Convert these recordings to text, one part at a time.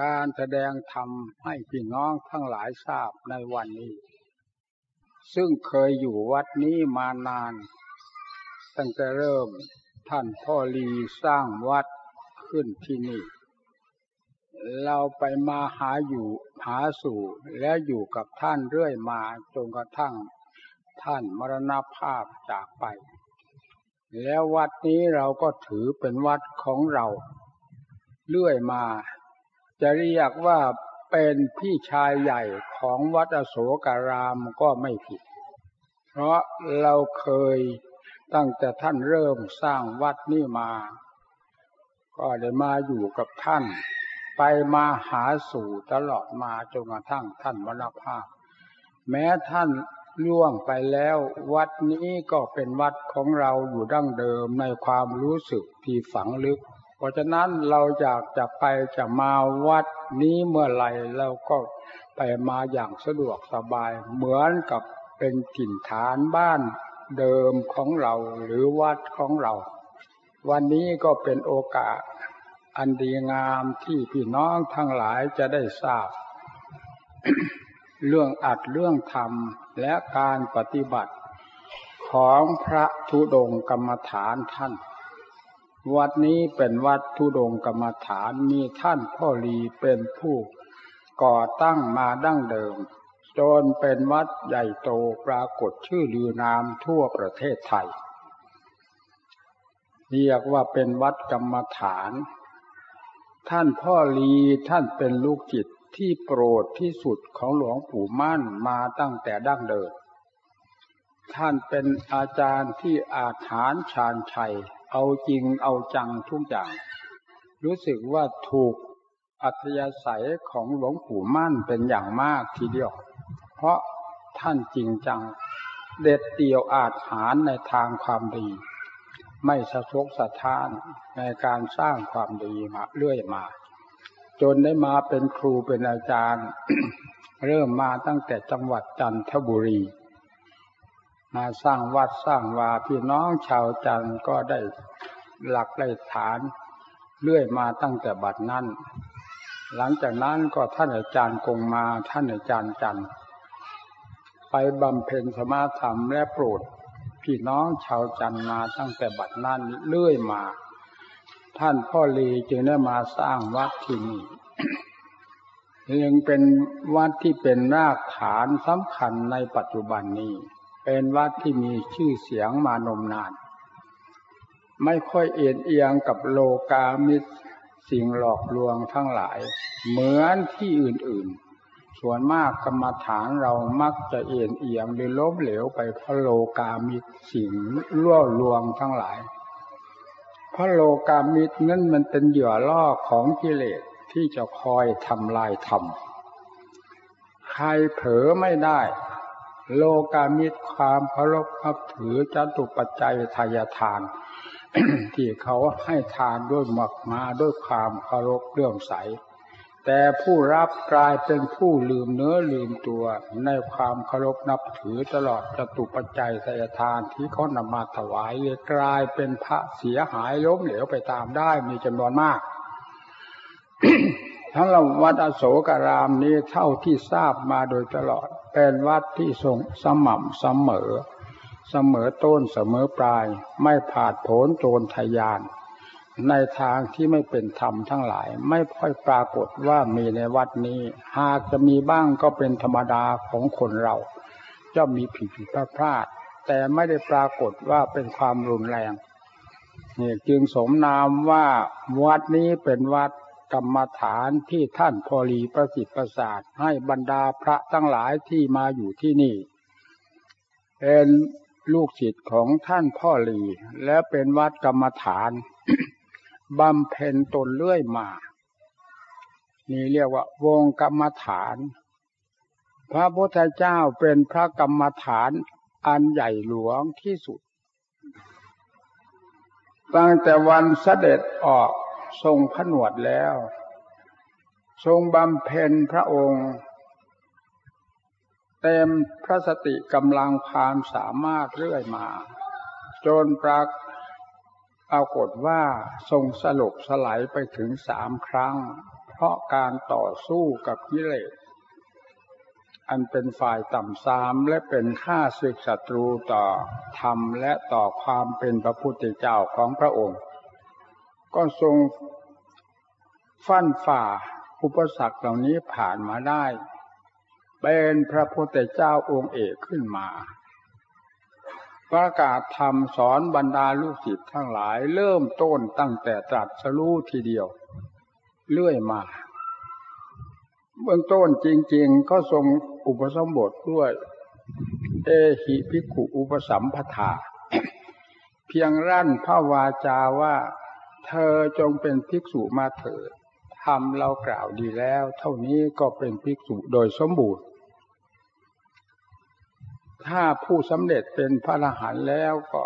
การแสดงธรรมให้พี่น้องทั้งหลายทราบในวันนี้ ซึ่งเคยอยู่วัดนี้มานาน ตั้งแต่เริ่มท่านพ่อลีสร้างวัดขึ้นที่นี่ เราไปมาหาอยู่หาสู่และอยู่กับท่านเรื่อยมาจนกระทั่งท่านมรณภาพจากไป แล้ววัดนี้เราก็ถือเป็นวัดของเรา เรื่อยมา จะเรียกว่าเป็นพี่ชายใหญ่ของวัดอโศการามก็ไม่ผิด เพราะเราเคยตั้งแต่ท่านเริ่มสร้างวัดนี้มา ก็ได้มาอยู่กับท่าน ไปมาหาสู่ตลอดมาจนกระทั่งท่านมรณภาพ แม้ท่านล่วงไปแล้ววัดนี้ก็เป็นวัดของเราอยู่ดั้งเดิมในความรู้สึกที่ฝังลึก ราะฉะนั้นเราอยากจะไปจะมาวัดนี้เมื่อไหร่เราก็ไปมาอย่างสะดวกสบาย เหมือนกับเป็นถิ่นฐานบ้านเดิมของเราหรือวัดของเรา วันนี้ก็เป็นโอกาส อันดีงามที่พี่น้องทั้งหลายจะได้ทราบ เรื่องอัดเรื่องธรรมและการปฏิบัติของพระธุดงกรรมฐานท่าน วัดนี้เป็นวัดธุดงกรรมฐานมีท่านพ่อรีเป็นผู้ก่อตั้งมาดั้งเดิม จนเป็นวัดใหญ่โตปรากฏชื่อลือนามทั่วประเทศไทย เรียกว่าเป็นวัดกรรมฐาน ท่านพ่อลีท่านเป็นลูกจิตที่โปรดที่สุดของหลวงปู่มั่นมาตั้งแต่ดั้งเดิม ท่านเป็นอาจารย์ที่อาถานชาญชัย เอาจริงเอาจังทุกอย่าง รู้สึกว่าถูกอัธยาศัยของหลวงปู่มั่นเป็นอย่างมากทีเดียว เพราะท่านจริงจัง เด็ดเดี่ยวอาจหารในทางความดี ไม่สะทกสะท้านในการสร้างความดีมาเรื่อยมา จนได้มาเป็นครูเป็นอาจารย์ เริ่มมาตั้งแต่จังหวัดจันทบุรี มาสร้างวัดสร้างวาพี่น้องชาวจันทร์ก็ได้หลักได้ฐานเรื่อยมาตั้งแต่บัดนั้น หลังจากนั้นก็ท่านอาจารย์กงมาท่านอาจารย์จันทร์ไปบำเพ็ญสมาธรรมและโปรดพี่น้องชาวจันมาตั้งแต่บัดนั้นเลื่อยมา ท่านพ่อลีจึงได้มาสร้างวัดที่นี่ยังเป็นวัดที่เป็นรากฐานสำคัญในปัจจุบันนี้ เป็นวัดที่มีชื่อเสียงมานมนาน ไม่ค่อยเอียงเอียงกับโลกามิตรสิ่งหลอกลวงทั้งหลาย เหมือนที่อื่นๆ ส่วนมากกรรมฐานเรามักจะเอียงเอียงหรือล้มเหลวไปเพราะโลกามิตสิ่งล่อลวงทั้งหลาย เพราะโลกามิตนั่นมันเป็นเหยื่อล่อของกิเลสที่จะคอยทำลายธรรมใครเผลอไม่ได้ โลกามิตรความเคารพนับถือจตุปัจจัยทายทาน ที่เขาให้ทานด้วยหมักมาด้วยความเคารพเรื่องใส แต่ผู้รับกลายเป็นผู้ลืมเนื้อลืมตัวในความเคารพนับถือตลอดจตุปัจจัยสยทานที่เขานำมาถวายเลยกลายเป็นพระเสียหายล้มเหลวไปตามได้มีจำนวนมากทั้งเราวัดอโศการามนี้เท่าที่ทราบมาโดยตลอด เป็นวัดที่ทรงสม่ำเสมอ เสมอต้นเสมอปลาย ไม่ผาดโผนโจรทยาน ในทางที่ไม่เป็นธรรมทั้งหลาย ไม่ค่อยปรากฏว่ามีในวัดนี้ หากจะมีบ้างก็เป็นธรรมดาของคนเราจะมีผิดผิดพลาดพลาด แต่ไม่ได้ปรากฏว่าเป็นความรุนแรงนี่จึงสมนามว่าวัดนี้เป็นวัด กรรมฐานที่ท่านพอลีประสิทธิ์ประสาทให้บรรดาพระทั้งหลายที่มาอยู่ที่นี่เป็นลูกศิษย์ของท่านพ่อลีและเป็นวัดกรรมฐานบำเพ็ญตนเรื่อยมา นี่เรียกว่า วงกรรมฐาน พระพุทธเจ้าเป็นพระกรรมฐานอันใหญ่หลวงที่สุด ตั้งแต่วันเสด็จออก ทรงผนวดแล้ว ทรงบำเพ็ญพระองค์ เต็มพระสติกำลังความสามารถเรื่อยมา จนปรากปรากฏว่าทรงสลบสลายไปถึงสามครั้ง เพราะการต่อสู้กับกิเลสอันเป็นฝ่ายต่ำซามและเป็นข้าศึกศัตรูต่อธรรมและต่อความเป็นพระพุทธเจ้าของพระองค์ ก็ทรงฟันฝ่าอุปสรรคเหล่านี้ผ่านมาได้ เป็นพระพุทธเจ้าองค์เอกขึ้นมา ประกาศธรรมสอนบรรดาลูกศิษย์ทั้งหลายเริ่มต้นตั้งแต่ตรัสรู้ทีเดียว เลื่อยมา เบื้องต้นจริง ๆ ก็ทรงอุปสมบทด้วย เอหิภิกขุอุปสัมปทา เพียงรั่นพระวาจาว่า เธอจงเป็นภิกษุมาเถิดทำเรากล่าวดีแล้ว เท่านี้ก็เป็นภิกษุโดยสมบูรณ์ ถ้าผู้สำเร็จเป็นพระอรหันต์แล้วก็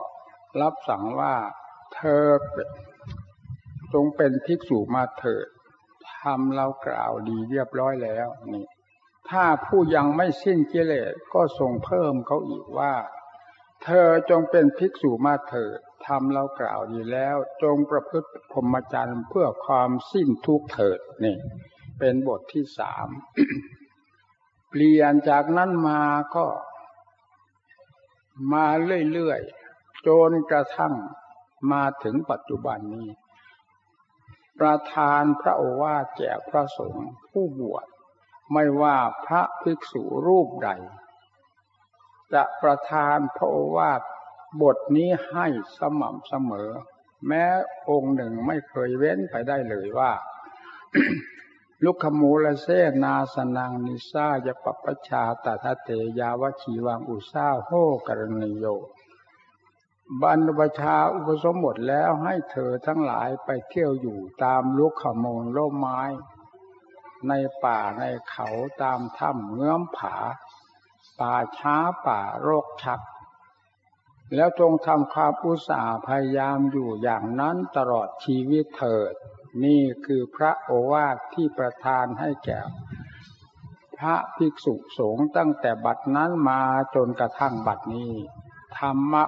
รับสั่งว่าเธอจงเป็นภิกษุมาเถิดทำเรากล่าวดีเรียบร้อยแล้วนี่ ถ้าผู้ยังไม่สิ้นกิเลสก็ทรงเพิ่มเขาอีกว่า เธอจงเป็นภิกษุมาเถิด ทำเรากล่าวดีแล้ว จงประพฤติพรหมจรรย์เพื่อความสิ้นทุกข์เถิดนี่ เป็นบทที่สามเปลี่ยนจากนั้นมาก็ มาเรื่อยๆจนกระทั่งมาถึงปัจจุบันนี้ ประธานพระโอวาทแก่พระสงฆ์ผู้บวชไม่ว่าพระภิกษุรูปใด จะประทานพระโอวาท บทนี้ให้สม่ำเสมอ แม้องค์หนึ่งไม่เคยเว้นไปได้เลยว่า ลุกขมูลเสนาสนังนิซายปปชาตถเตยาวชีวังอุซาโหกรณีโยบรรพชาอุปสมบทแล้วให้เธอทั้งหลายไปเที่ยวอยู่ตามลุกขมูลร่มไม้ ในป่าในเขาตามถ้ำเงื้อมผา ป่าช้าป่าโรคชัก แล้วจงทำความอุตสาห์พยายามอยู่อย่างนั้นตลอดชีวิตเถิด นี่คือพระโอวาทที่ประทานให้แก่ พระภิกษุสงฆ์ตั้งแต่บัดนั้นมาจนกระทั่งบัดนี้ ธรรมะ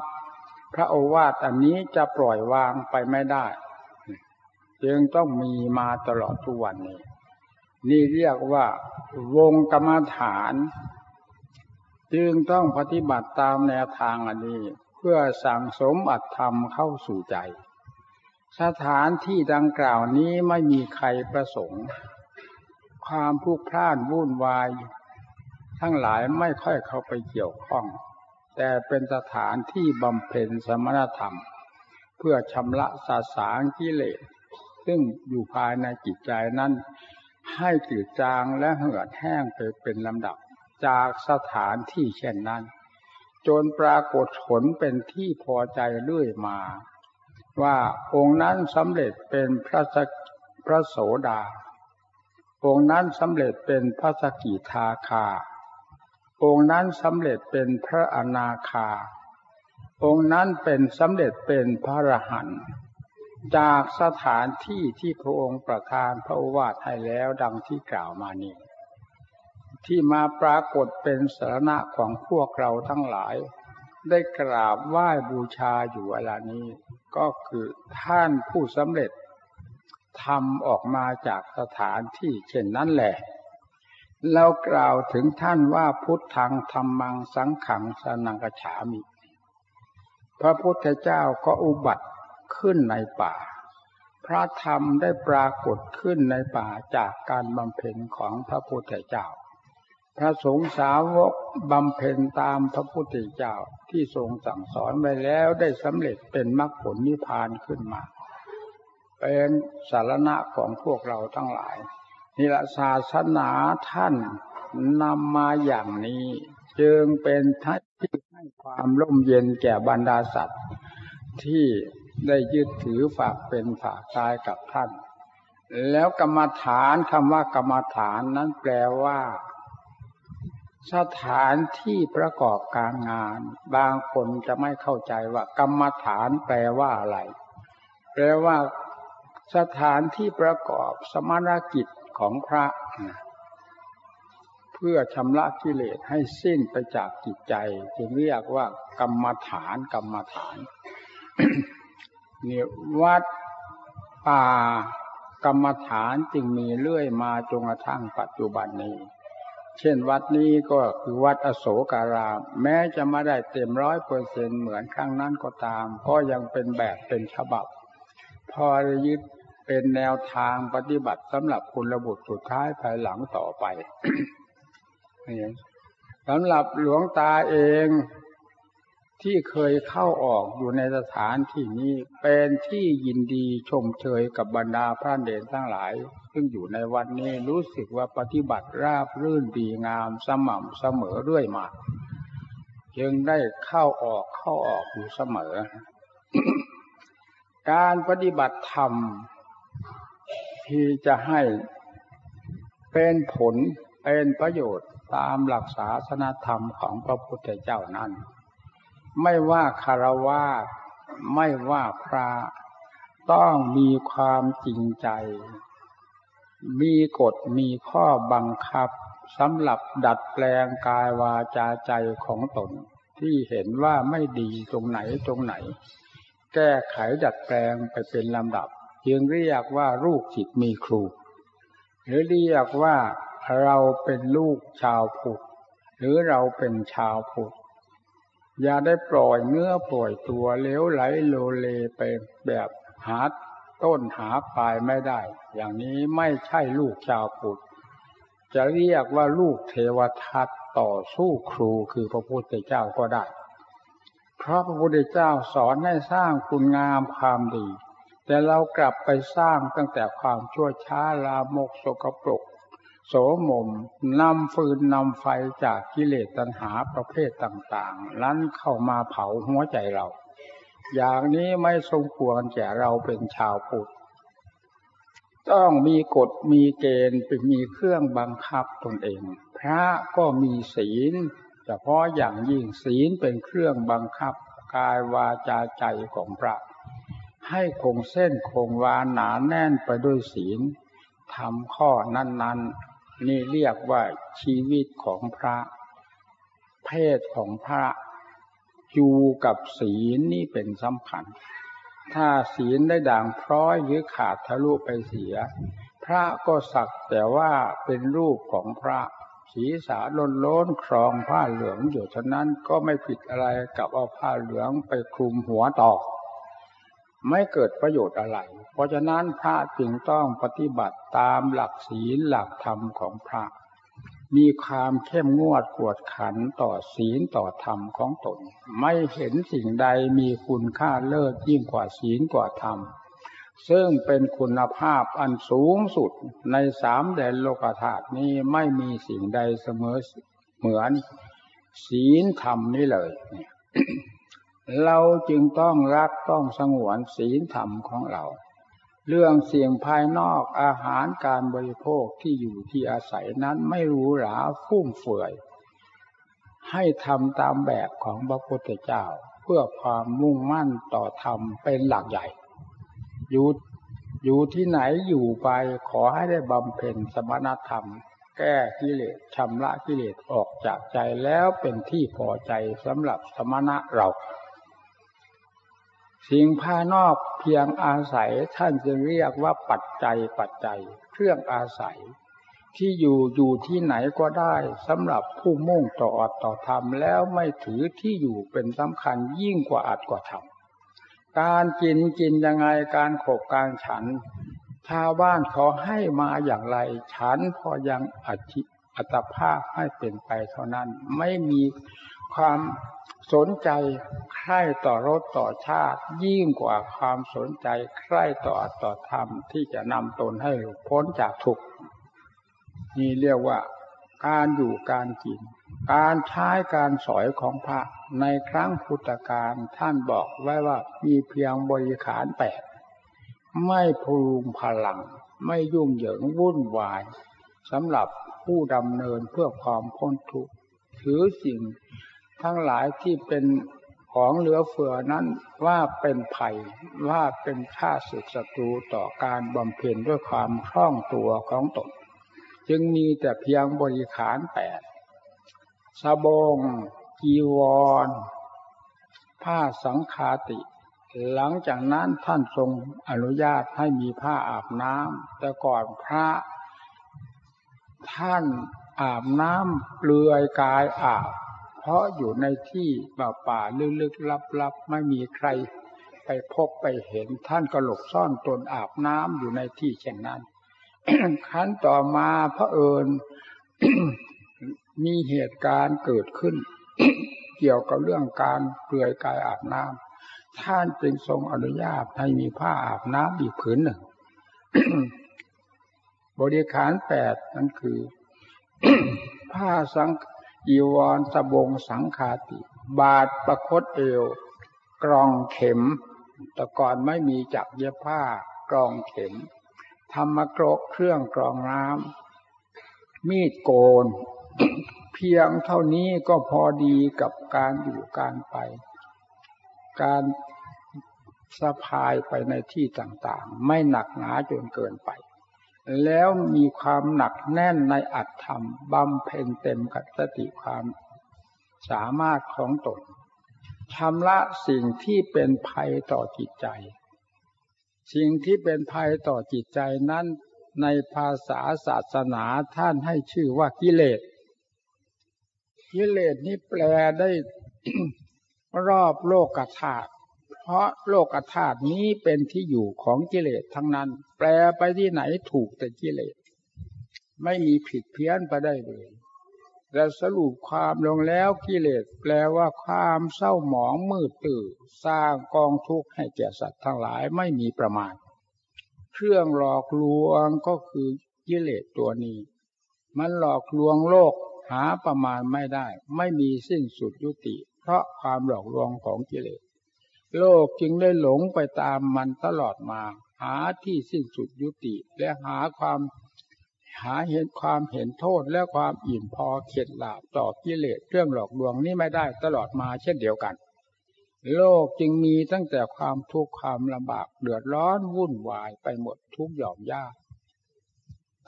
พระโอวาทอันนี้จะปล่อยวางไปไม่ได้ จึงต้องมีมาตลอดทุกวันนี้ นี่เรียกว่าวงกรรมฐาน จึงต้องปฏิบัติตามแนวทางอันนี้ เพื่อสั่งสมอัตธรรมเข้าสู่ใจ สถานที่ดังกล่าวนี้ไม่มีใครประสงค์ ความผูกพล่านวุ่นวาย ทั้งหลายไม่ค่อยเข้าไปเกี่ยวข้อง แต่เป็นสถานที่บำเพ็ญสมณธรรม เพื่อชำระสาสางกิเลสซึ่งอยู่ภายในจิตใจนั้นให้จืดจางและเหือดแห้งไปเป็นลำดับจากสถานที่เช่นนั้น จนปรากฏผลเป็นที่พอใจเรื่อยมา ว่าองค์นั้นสำเร็จเป็นพระสพระโสดา องค์นั้นสำเร็จเป็นพระสกิทาคา องค์นั้นสำเร็จเป็นพระอนาคา องค์นั้นเป็นสำเร็จเป็นพระอรหันต์จากสถานที่ที่พระองค์ประทานพระวาทให้แล้วดังที่กล่าวมานี้ ที่มาปรากฏเป็นสาระของพวกเราทั้งหลาย ได้กราบไหว้บูชาอยู่เวลานี้ ก็คือท่านผู้สำเร็จทำออกมาจากสถานที่เช่นนั้นแหละ เรากล่าวถึงท่านว่าพุทธังธรรมังสังขังสนังกฉามิ พระพุทธเจ้าก็อุบัติขึ้นในป่า พระธรรมได้ปรากฏขึ้นในป่าจากการบำเพ็ญของพระพุทธเจ้า พระสงฆ์สาวกบำเพ็ญตามพระพุทธเจ้าที่ทรงสั่งสอนไว้แล้วได้สำเร็จเป็นมรรคผลนิพพานขึ้นมา เป็นสารณะของพวกเราทั้งหลายนิรศาสนาท่านนำมาอย่างนี้ จึงเป็นทัศที่ให้ความร่มเย็นแก่บรรดาสัตว์ ที่ได้ยึดถือฝากเป็นฝากตายกับท่าน แล้วกรรมฐานคำว่ากรรมฐานนั้นแปลว่า สถานที่ประกอบการงาน บางคนจะไม่เข้าใจว่ากรรมฐานแปลว่าอะไร แปลว่าสถานที่ประกอบสมณกิจของพระเพื่อชำระกิเลสให้สิ้นไปจากจิตใจ จึงเรียกว่ากรรมฐานกรรมฐานเนี่ยวัดป่ากรรมฐานจึงมีเรื่อยมาจนกระทั่งปัจจุบันนี้ เช่นวัดนี้ก็คือวัดอโศการาม แม้จะไม่ได้เต็มร้อยเปอร์เซ็นเหมือนครั้งนั้นก็ตาม ก็ยังเป็นแบบเป็นฉบับ พอยึดเป็นแนวทางปฏิบัติสำหรับคุณระบุสุดท้ายภายหลังต่อไปสำหรับหลวงตาเอง ที่เคยเข้าออกอยู่ในสถานที่นี้เป็นที่ยินดีชมเชยกับบรรดาพระเดชทั้งหลาย ซึ่งอยู่ในวันนี้รู้สึกว่าปฏิบัติราบรื่นดีงามสม่ำเสมอด้วยมาจึงได้เข้าออกเข้าออกอยู่เสมอ การปฏิบัติธรรม ที่จะให้เป็นผลเป็นประโยชน์ตามหลักศาสนธรรมของพระพุทธเจ้านั้น ไม่ว่าคารวะไม่ว่าพระต้องมีความจริงใจ มีกฎมีข้อบังคับสำหรับดัดแปลงกายวาจาใจของตน ที่เห็นว่าไม่ดีตรงไหนตรงไหน แก้ไขดัดแปลงไปเป็นลำดับจึงเรียกว่าลูกจิตมีครู หรือเรียกว่าเราเป็นลูกชาวพุทธหรือเราเป็นชาวพุทธ อย่าได้ปล่อยเนื้อปล่อยตัวเลี้ยวไหลโลเลไปแบบหาต้นหาปลายไม่ได้ อย่างนี้ไม่ใช่ลูกชาวพุทธจะเรียกว่าลูกเทวทัตต่อสู้ครูคือพระพุทธเจ้าก็ได้ เพราะพระพุทธเจ้าสอนให้สร้างคุณงามความดี แต่เรากลับไปสร้างตั้งแต่ความชั่วช้าลามกสกปรก โสมมนำฟืนนำไฟจากกิเลสตัณหาประเภทต่างๆนั้นเข้ามาเผาหัวใจเรา อย่างนี้ไม่สมควรแก่เราเป็นชาวพุทธต้องมีกฎมีเกณฑ์เป็นมีเครื่องบังคับตนเอง พระก็มีศีลเฉพาะอย่างยิ่งศีลเป็นเครื่องบังคับกายวาจาใจของพระ ให้คงเส้นคงวาหนาแน่นไปด้วยศีลทำข้อนั้นๆ นี่เรียกว่าชีวิตของพระ เพศของพระอยู่กับศีลนี่เป็นสำคัญ ถ้าศีลได้ด่างพร้อยหรือขาดทะลุไปเสีย พระก็สักแต่ว่าเป็นรูปของพระศีรษะล้นล้นครองผ้าเหลืองอยู่ฉะนั้นก็ไม่ผิดอะไรกับเอาผ้าเหลืองไปคลุมหัวต่อ ไม่เกิดประโยชน์อะไร เพราะฉะนั้นพระจึงต้องปฏิบัติตามหลักศีลหลักธรรมของพระ มีความเข้มงวดกวดขันต่อศีลต่อธรรมของตน ไม่เห็นสิ่งใดมีคุณค่าเลิศยิ่งกว่าศีลกว่าธรรม ซึ่งเป็นคุณภาพอันสูงสุดในสามแดนโลกธาตุนี้ไม่มีสิ่งใดเสมอเหมือนศีลธรรมนี้เลยเราจึงต้องรักต้องสงวนศีลธรรมของเรา เรื่องเสี่ยงภายนอกอาหารการบริโภคที่อยู่ที่อาศัยนั้นไม่รู้หราฟุ่มเฟือย ให้ทำตามแบบของพระพุทธเจ้า เพื่อความมุ่งมั่นต่อธรรมเป็นหลักใหญ่ อยู่อยู่ที่ไหนอยู่ไปขอให้ได้บำเพ็ญสมณธรรม แก้กิเลสชำระกิเลสออกจากใจแล้วเป็นที่พอใจสำหรับสมณะเรา สิ่งภายนอกเพียงอาศัยท่านจึงเรียกว่าปัจจัยปัจจัย เครื่องอาศัย ที่อยู่อยู่ที่ไหนก็ได้สำหรับผู้มุ่งต่ออัตต่อธรรมแล้วไม่ถือที่อยู่เป็นสำคัญยิ่งกว่าอัตกว่าธรรมการกินกินยังไงการขบการฉันชาวบ้านเขาให้มาอย่างไร ฉันพอยังอธิอัตภาพให้เป็นไปเท่านั้น ไม่มี ความสนใจใคร่ต่อรถต่อชาติ ยิ่งกว่าความสนใจใคร่ต่อต่อธรรมที่จะนำตนให้พ้นจากทุกข์นี่เรียกว่าการอยู่การกิน การใช้การสอยของพระในครั้งพุทธกาลท่านบอกไว้ว่ามีเพียงบริขารแปดไม่พูงพลัง ไม่ยุ่งเหยิงวุ่นวายสำหรับผู้ดำเนินเพื่อความพ้นทุกข์ถือสิ่ง ทั้งหลายที่เป็นของเหลือเฟือนั้นว่าเป็นภัยว่าเป็นข้าศึกศัตรูต่อการบำเพ็ญด้วยความคล่องตัวของตนจึงมีแต่เพียงบริขารแปดสบงกีวร ผ้าสังคาติ หลังจากนั้นท่านทรงอนุญาตให้มีผ้าอาบน้ำแต่ก่อนพระ ท่านอาบน้ำเปลือยกายอาบ เพราะอยู่ในที่ป่าป่าลึกๆลับๆไม่มีใครไปพบไปเห็นท่านก็หลบซ่อนตนอาบน้ำอยู่ในที่เช่นนั้นขั้นต่อมาพระเอิญมีเหตุการณ์เกิดขึ้น เกี่ยวกับเรื่องการเปลือยกายอาบน้ำท่านจึงทรงอนุญาตให้มีผ้าอาบน้ำอีกผืนหนึ่ง บริขารแปดนั่นคือ ผ้าสัง อีวรสบงสังคาติ บาทประคตเอว กรองเข็ม แต่ก่อนไม่มีจักเย็บผ้ากรองเข็มธรรมกรกเครื่องกรองน้ำมีดโกน เพียงเท่านี้ก็พอดีกับการอยู่การไป การสะพายไปในที่ต่างๆ ไม่หนักหนาจนเกินไป แล้วมีความหนักแน่นในอัตธรรมบำเพ็ญเต็มกับสติความสามารถของตนชำระสิ่งที่เป็นภัยต่อจิตใจ สิ่งที่เป็นภัยต่อจิตใจนั้นในภาษาศาสนาท่านให้ชื่อว่ากิเลส กิเลสนี้แปลได้รอบโลกธาตุเพ ราะโลกธาตุนี้เป็นที่อยู่ของกิเลสทั้งนั้น แปลไปที่ไหนถูกแต่กิเลส ไม่มีผิดเพี้ยนไปได้เลยและสรุปความลงแล้วกิเลสแปลว่าความเศร้าหมองมืดตื่นสร้างกองทุกข์ให้แก่สัตว์ทั้งหลายไม่มีประมาณ เครื่องหลอกลวงก็คือกิเลสตัวนี้ มันหลอกลวงโลกหาประมาณไม่ได้ ไม่มีสิ้นสุดยุติ เพราะความหลอกลวงของกิเลส โลกจึงได้หลงไปตามมันตลอดมา หาที่สิ้นสุดยุติและหาความหาเห็นความเห็นโทษและความอิ่มพอเข็ดหลาบต่อกิเลสเรื่องหลอกลวงนี้ไม่ได้ตลอดมาเช่นเดียวกัน โลกจึงมีตั้งแต่ความทุกข์ความลำบากเดือดร้อนวุ่นวายไปหมดทุกหย่อมยาก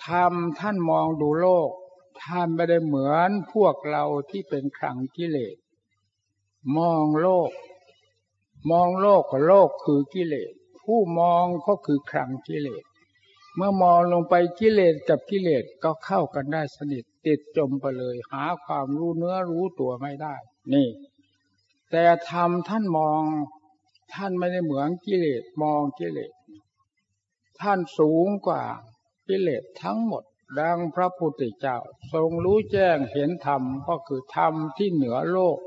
ทำท่านมองดูโลก ท่านไม่ได้เหมือนพวกเราที่เป็นครังกิเลสมองโลก มองโลกกับโลกคือกิเลส ผู้มองก็คือครังกิเลส เมื่อมองลงไปกิเลสกับกิเลสก็เข้ากันได้สนิทติดจมไปเลย หาความรู้เนื้อรู้ตัวไม่ได้ นี่ แต่ทำท่านมองท่านไม่ได้เหมือนกิเลสมองกิเลส ท่านสูงกว่ากิเลสทั้งหมด ดังพระพุทธเจ้า ทรงรู้แจ้งเห็นธรรมก็คือธรรมที่เหนือโลก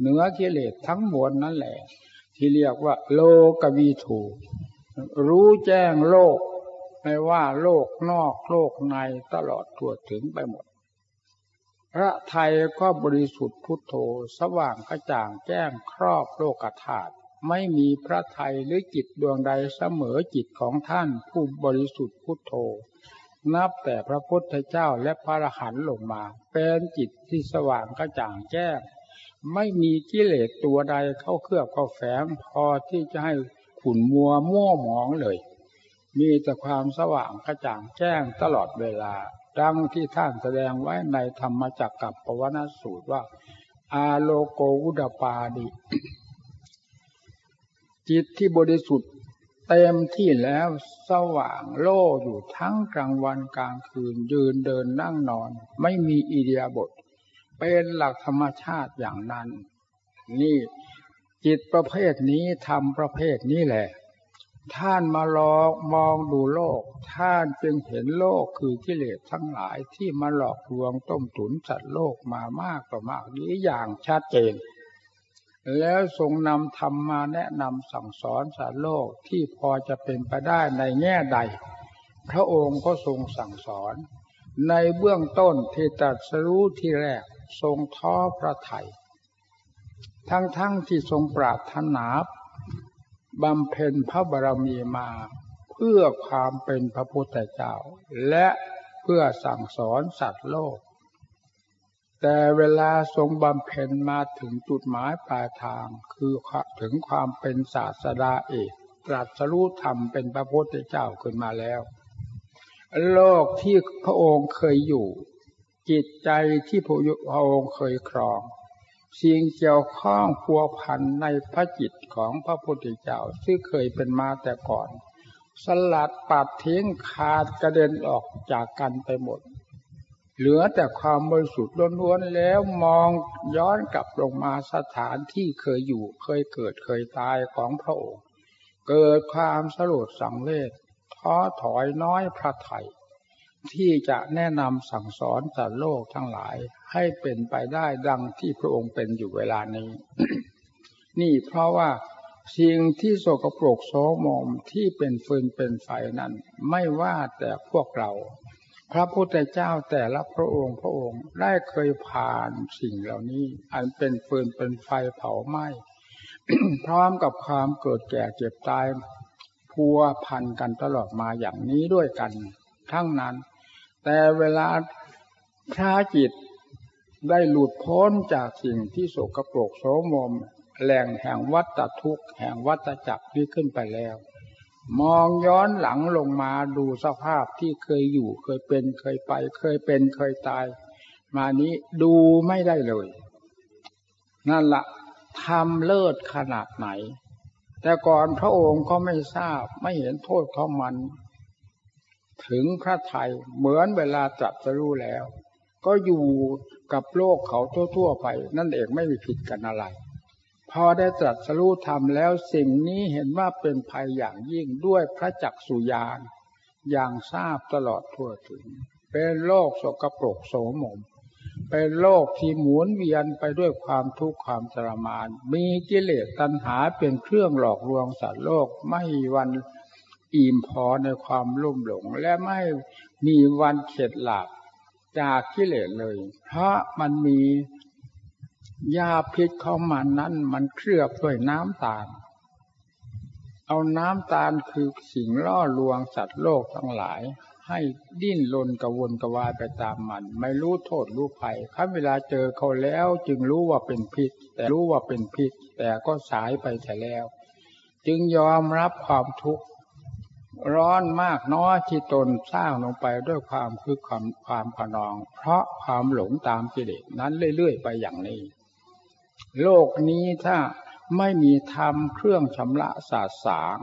เหนือกิเลสทั้งมวลนั่นแหละ ที่เรียกว่า โลกวีถูรู้แจ้งโลกไม่ว่าโลกนอกโลกในตลอดทั่วถึงไปหมด พระไทยก็บริสุทธิ์พุทโธสว่างกระจ่างแจ้งครอบโลกธาตุไม่มีพระไทยหรือจิตดวงใดเสมอจิตของท่านผู้บริสุทธิ์พุทโธ นับแต่พระพุทธเจ้าและพระอรหันต์ลงมา เป็นจิตที่สว่างกระจ่างแจ้ง ไม่มีกิเลสตัวใดเข้าเคลือบเข้าแฝงพอที่จะให้ขุ่นมัวมั่วหมองเลย มีแต่ความสว่างกระจ่างแจ้งตลอดเวลา ดังที่ท่านแสดงไว้ในธรรมจักกับปวัณสูตรว่า อาโลโกวุดปาดิจิตที่บริสุทธิ์เต็มที่แล้วสว่างโล่อยู่ทั้งกลางวันกลางคืนยืนเดินนั่งนอน ไม่มีอิเดียบท เป็นหลักธรรมชาติอย่างนั้น นี่จิตประเภทนี้ทำประเภทนี้แหละ ท่านมาลองมองดูโลก ท่านจึงเห็นโลกคือกิเลสทั้งหลายที่มาหลอกลวงต้มตุนสัตว์โลกมามากต่อมากนี้อย่างชัดเจน แล้วทรงนำธรรมมาแนะนำสั่งสอนสัตว์โลกที่พอจะเป็นไปได้ในแง่ใด พระองค์ก็ทรงสั่งสอน ในเบื้องต้นที่ตัดสรู้ที่แรก ทรงท้อพระไทยทั้งๆทที่ทรงปรารถนาบำเพ็ญพระบารมีมาเพื่อความเป็นพระพุทธเจ้า และเพื่อสั่งสอนสัตว์โลก แต่เวลาทรงบำเพ็ญมาถึงจุดหมายปลายทางคือถึงความเป็นศาสดาเอกตรัสรู้ธรรมเป็นพระพุทธเจ้าขึ้นมาแล้ว โลกที่พระองค์เคยอยู่ จิตใจที่พระองค์เคยครองสิ่งเกี่ยวข้องพัวพันในพระจิตของพระพุทธเจ้าซึ่งเคยเป็นมาแต่ก่อน สลัดปัดทิ้งขาดกระเด็นออกจากกันไปหมด เหลือแต่ความบริสุทธิ์ล้วนๆแล้วมองย้อนกลับลงมาสถานที่เคยอยู่เคยเกิดเคยตายของพระองค์ เกิดความสลดสังเวชท้อถอยน้อยพระไทย ที่จะแนะนำสั่งสอนสัตว์โลกทั้งหลายให้เป็นไปได้ดังที่พระองค์เป็นอยู่เวลานี้ นี่เพราะว่าสิ่งที่โสกโปรกโสมมที่เป็นฟืนเป็นไฟนั้น ไม่ว่าแต่พวกเรา พระพุทธเจ้าแต่ละพระองค์พระองค์ได้เคยผ่านสิ่งเหล่านี้ อันเป็นฟืนเป็นไฟเผาไหม้พร้อมกับความเกิดแก่เจ็บตายพัวพันกันตลอดมาอย่างนี้ด้วยกัน ทั้งนั้น แต่เวลาพระจิตได้หลุดพ้นจากสิ่งที่โสกโปรกโสมมแหล่งแห่งวัฏทุกข์แห่งวัฏจักรนี้ขึ้นไปแล้ว มองย้อนหลังลงมาดูสภาพที่เคยอยู่เคยเป็นเคยไป เคยเป็นเคยตาย มานี้ดูไม่ได้เลย นั่นละทำเลิศขนาดไหน แต่ก่อนพระองค์ก็ไม่ทราบไม่เห็นโทษของมัน ถึงพระไทยเหมือนเวลาตรัสรู้แล้ว ก็อยู่กับโลกเขาทั่ว ๆ ไป นั่นเองไม่มีผิดกันอะไร พอได้ตรัสรู้ทำแล้วสิ่งนี้เห็นว่าเป็นภัยอย่างยิ่งด้วยพระจักสุญานอย่างทราบตลอดทั่วถึง เป็นโลกสกปรกโสมม เป็นโลกที่หมุนเวียนไปด้วยความทุกข์ความทรมาน มีกิเลสตัณหาเป็นเครื่องหลอกลวงสัตว์โลกไม่วัน อิ่มพอในความลุ่มหลง และไม่มีวันเข็ดหลับจากกิเลสเลย เพราะมันมียาพิษของมันนั้นมันเคลือบด้วยน้ำตาล เอาน้ำตาลคือสิ่งล่อลวงสัตว์โลกทั้งหลาย ให้ดิ้นรนกระวนกระวายไปตามมัน ไม่รู้โทษรู้ภัยครั้นเวลาเจอเขาแล้วจึงรู้ว่าเป็นพิษ แต่รู้ว่าเป็นพิษ แต่ก็สายไปแต่แล้ว จึงยอมรับความทุกข์ ร้อนมากน้อยที่ตนสร้างลงไปด้วยความคือความความผนอง เพราะความหลงตามกิเลสนั้นเรื่อย ๆ ไปอย่างนี้ โลกนี้ถ้าไม่มีธรรมเครื่องชำระสาสาง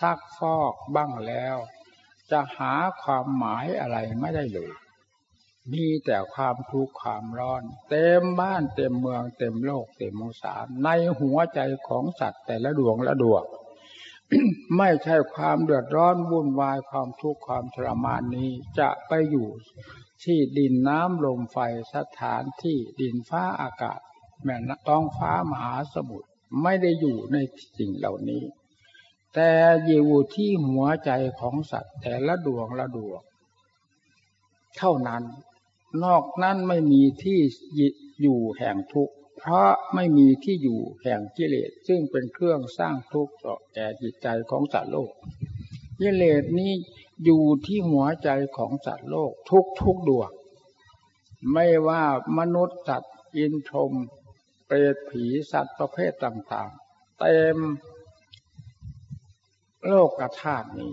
ซักฟอกบ้างแล้ว จะหาความหมายอะไรไม่ได้เลย มีแต่ความทุกข์ความร้อน เต็มบ้านเต็มเมืองเต็มโลกเต็มมงสารในหัวใจของสัตว์แต่ละดวงละดวง ไม่ใช่ความเดือดร้อนวุ่นวายความทุกข์ความทรมานนี้จะไปอยู่ที่ดินน้ำลมไฟสถานที่ดินฟ้าอากาศ แม่นต้องฟ้ามหาสมุทรไม่ได้อยู่ในสิ่งเหล่านี้ แต่อยู่ที่หัวใจของสัตว์แต่ละดวงละดวง เท่านั้น นอกนั้นไม่มีที่อยู่แห่งทุกข์ เพราะไม่มีที่อยู่แห่งกิเลสซึ่งเป็นเครื่องสร้างทุกข์ต่อแก่จิตใจของสัตว์โลกกิเลสนี้อยู่ที่หัวใจของสัตว์โลกทุกทุกดวงไม่ว่ามนุษย์สัตว์อินทรมเปรตผีสัตว์ประเภทต่างๆ เต็มโลกกระธาตุนี้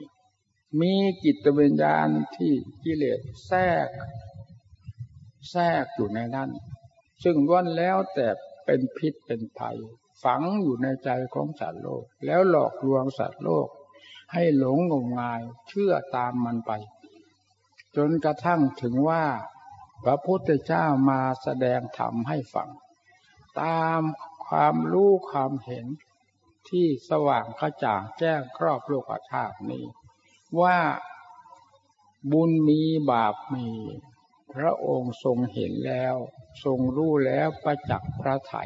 มีจิตวิญญาณที่กิเลสแทรก แทรกอยู่ในนั้น ซึ่งล้วนแล้วแต่เป็นพิษเป็นภัย ฝังอยู่ในใจของสัตว์โลก แล้วหลอกลวงสัตว์โลก ให้หลงงมงายเชื่อตามมันไป จนกระทั่งถึงว่า พระพุทธเจ้ามาแสดงธรรมให้ฟัง ตามความรู้ความเห็นที่สว่างขจ่างแจ้งครอบโลกธาตุนี้ ว่าบุญมีบาปมี พระองค์ทรงเห็นแล้ว ทรงรู้แล้วประจักษ์พระไถ่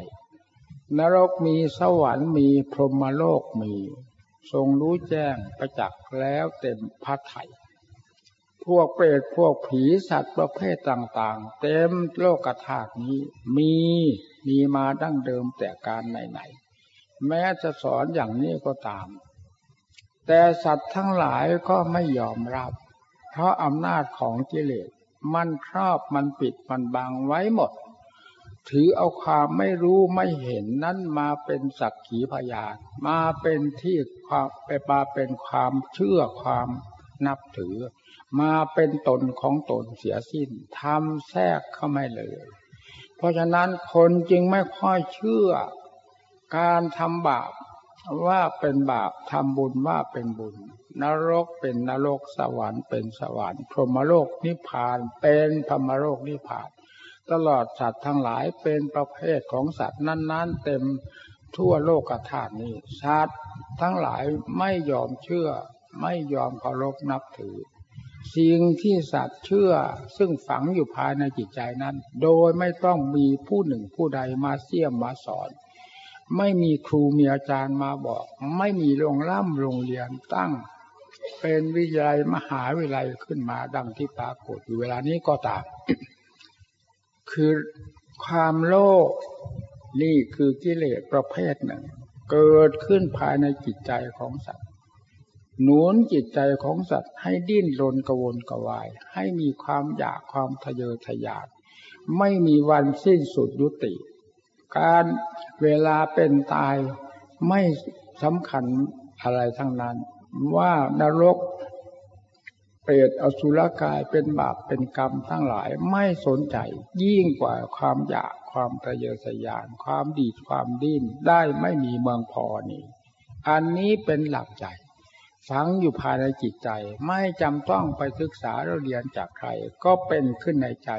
นรกมีสวรรค์มีพรหมโลกมี ทรงรู้แจ้งประจักษ์แล้วเต็มพระไถ่พวกเปรตพวกผีสัตว์ประเภทต่าง ๆ เต็มโลกธาตุนี้มีมีมาดั้งเดิมแต่การไหนๆแม้จะสอนอย่างนี้ก็ตาม แต่สัตว์ทั้งหลายก็ไม่ยอมรับ เพราะอำนาจของกิเลส มันครอบมันปิดมันบังไว้หมด ถือเอาความไม่รู้ไม่เห็นนั้นมาเป็นสักขีพยานมาเป็นที่ความไปมาเป็นความเชื่อความนับถือ มาเป็นตนของตนเสียสิ้นทำแทรกเข้าไม่เลย เพราะฉะนั้นคนจึงไม่ค่อยเชื่อ การทำบาป ว่าเป็นบาปทำบุญว่าเป็นบุญ นรกเป็นนรกสวรรค์เป็นสวรรค์พรหมโลกนิพพานเป็นพรหมโลกนิพพาน ตลอดสัตว์ทั้งหลายเป็นประเภทของสัตว์นั้น ๆ เต็มทั่วโลกธาตุนี้สัตว์ทั้งหลายไม่ยอมเชื่อ ไม่ยอมเคารพนับถือ สิ่งที่สัตว์เชื่อซึ่งฝังอยู่ภายในจิตใจนั้น โดยไม่ต้องมีผู้หนึ่งผู้ใดมาเสี่ยมมาสอน ไม่มีครูมีอาจารย์มาบอก ไม่มีโรงร่ำโรงเรียนตั้ง เป็นวิทยาลัยมหาวิทยาลัยขึ้นมาดังที่ปรากฏอยู่เวลานี้ก็ตาม คือความโลภนี่คือกิเลสประเภทหนึ่ง เกิดขึ้นภายในจิตใจของสัตว์ หนุนจิตใจของสัตว์ ให้ดิ้นรนกระวนกระวาย ให้มีความอยากความทะเยอทะยานไม่มีวันสิ้นสุดยุติ การเวลาเป็นตายไม่สำคัญอะไรทั้งนั้น ว่านรกเปรตอสุรกายเป็นบาปเป็นกรรมทั้งหลายไม่สนใจ ยิ่งกว่าความอยากความทะเยอทะยาน ความดีความดิ้นได้ไม่มีเมืองพอนี่ อันนี้เป็นหลักใจฝังอยู่ภายในจิตใจ ไม่จำต้องไปศึกษาเรียนจากใคร ก็เป็นขึ้นในใจ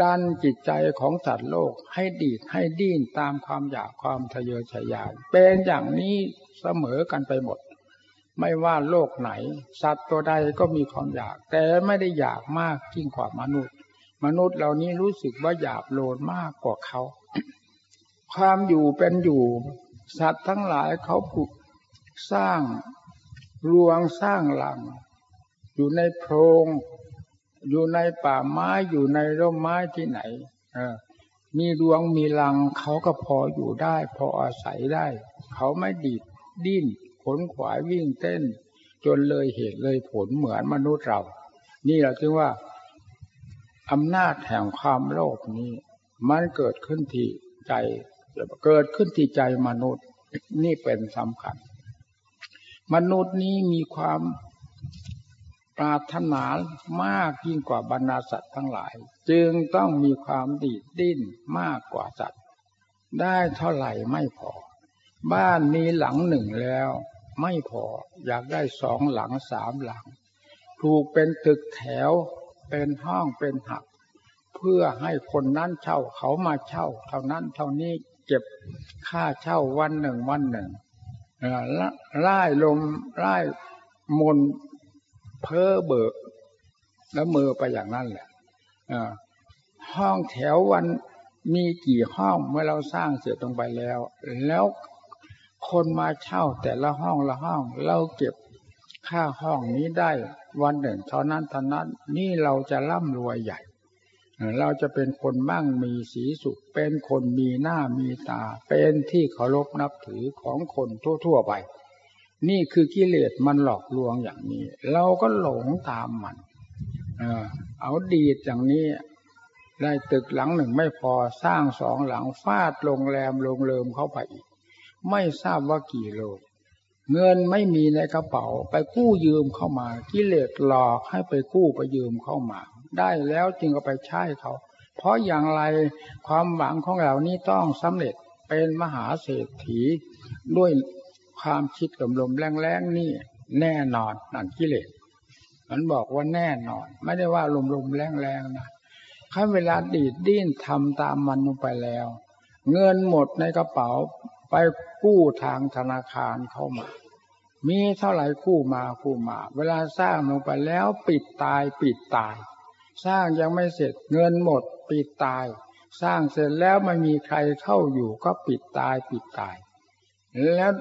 ดันจิตใจของสัตว์โลกให้ดีดให้ดิ้นตามความอยากความทะเยอทะยาน เป็นอย่างนี้เสมอกันไปหมด ไม่ว่าโลกไหน สัตว์ตัวใดก็มีความอยาก แต่ไม่ได้อยากมากยิ่งกว่ามนุษย์ มนุษย์เหล่านี้รู้สึกว่าอยากโลนมากกว่าเขา ความอยู่เป็นอยู่ สัตว์ทั้งหลายเขาผูกสร้างรวงสร้างหลัง อยู่ในโพรง อยู่ในป่าไม้อยู่ในร่มไม้ที่ไหน เออ มีดวงมีลังเขาก็พออยู่ได้ พออาศัยได้ เขาไม่ดีดดิ้นขนขวายวิ่งเต้น จนเลยเหตุเลยผลเหมือนมนุษย์เรา นี่เราจึงว่าอำนาจแห่งความโลภนี้ มันเกิดขึ้นที่ใจเกิดขึ้นที่ใจมนุษย์ นี่เป็นสำคัญ มนุษย์นี้มีความ ปรารถนามากยิ่งกว่าบรรดาสัตว์ทั้งหลาย จึงต้องมีความดีดดิ้นมากกว่าสัตว์ ได้เท่าไหร่ไม่พอ บ้านมีหลังหนึ่งแล้ว ไม่พออยากได้สองหลังสามหลัง ถูกเป็นตึกแถว เป็นห้องเป็นหัก เพื่อให้คนนั้นเช่าเขามาเช่า เท่านั้นเท่านี้เก็บค่าเช่าวันหนึ่งวันหนึ่งไล่ลมไล่มน เพ้อเบิกแล้วมือไปอย่างนั้นแหละห้องแถววันมีกี่ห้องเมื่อเราสร้างเสร็จลงไปแล้ว แล้วคนมาเช่าแต่ละห้องละห้อง เราเก็บค่าห้องนี้ได้ วันหนึ่งเท่านั้นเท่านั้นนี่เราจะร่ำรวยใหญ่ เราจะเป็นคนมั่งมีสีสุข เป็นคนมีหน้ามีตา เป็นที่เคารพนับถือของคนทั่ว ๆ ไป นี่คือกิเลสมันหลอกลวงอย่างนี้ เราก็หลงตามมัน เออ เอาดีอย่างนี้ ได้ตึกหลังหนึ่งไม่พอสร้างสองหลังฟาดโรงแรมโรงเริมเข้าไปอีก ไม่ทราบว่ากี่โลเงินไม่มีในกระเป๋าไปกู้ยืมเข้ามา กิเลสหลอกให้ไปกู้ไปยืมเข้ามา ได้แล้วจึงก็ไปใช้เขา เพราะอย่างไรความหวังของเรานี้ต้องสำเร็จเป็นมหาเศรษฐีด้วย ความคิดลมลมแรงแรงนี่ แน่นอนนั่นกิเลสมันบอกว่าแน่นอน ไม่ได้ว่าลมลมแรงแรงนะถ้าเวลาดีดดิ้นทำตามมันลงไปแล้ว เงินหมดในกระเป๋าไปกู้ทางธนาคารเข้ามา มีเท่าไหร่กู้มากู้มา เวลาสร้างลงไปแล้วปิดตายปิดตาย สร้างยังไม่เสร็จเงินหมด ปิดตาย สร้างเสร็จแล้วไม่มีใครเข้าอยู่ก็ปิดตายปิดตาย แล้ว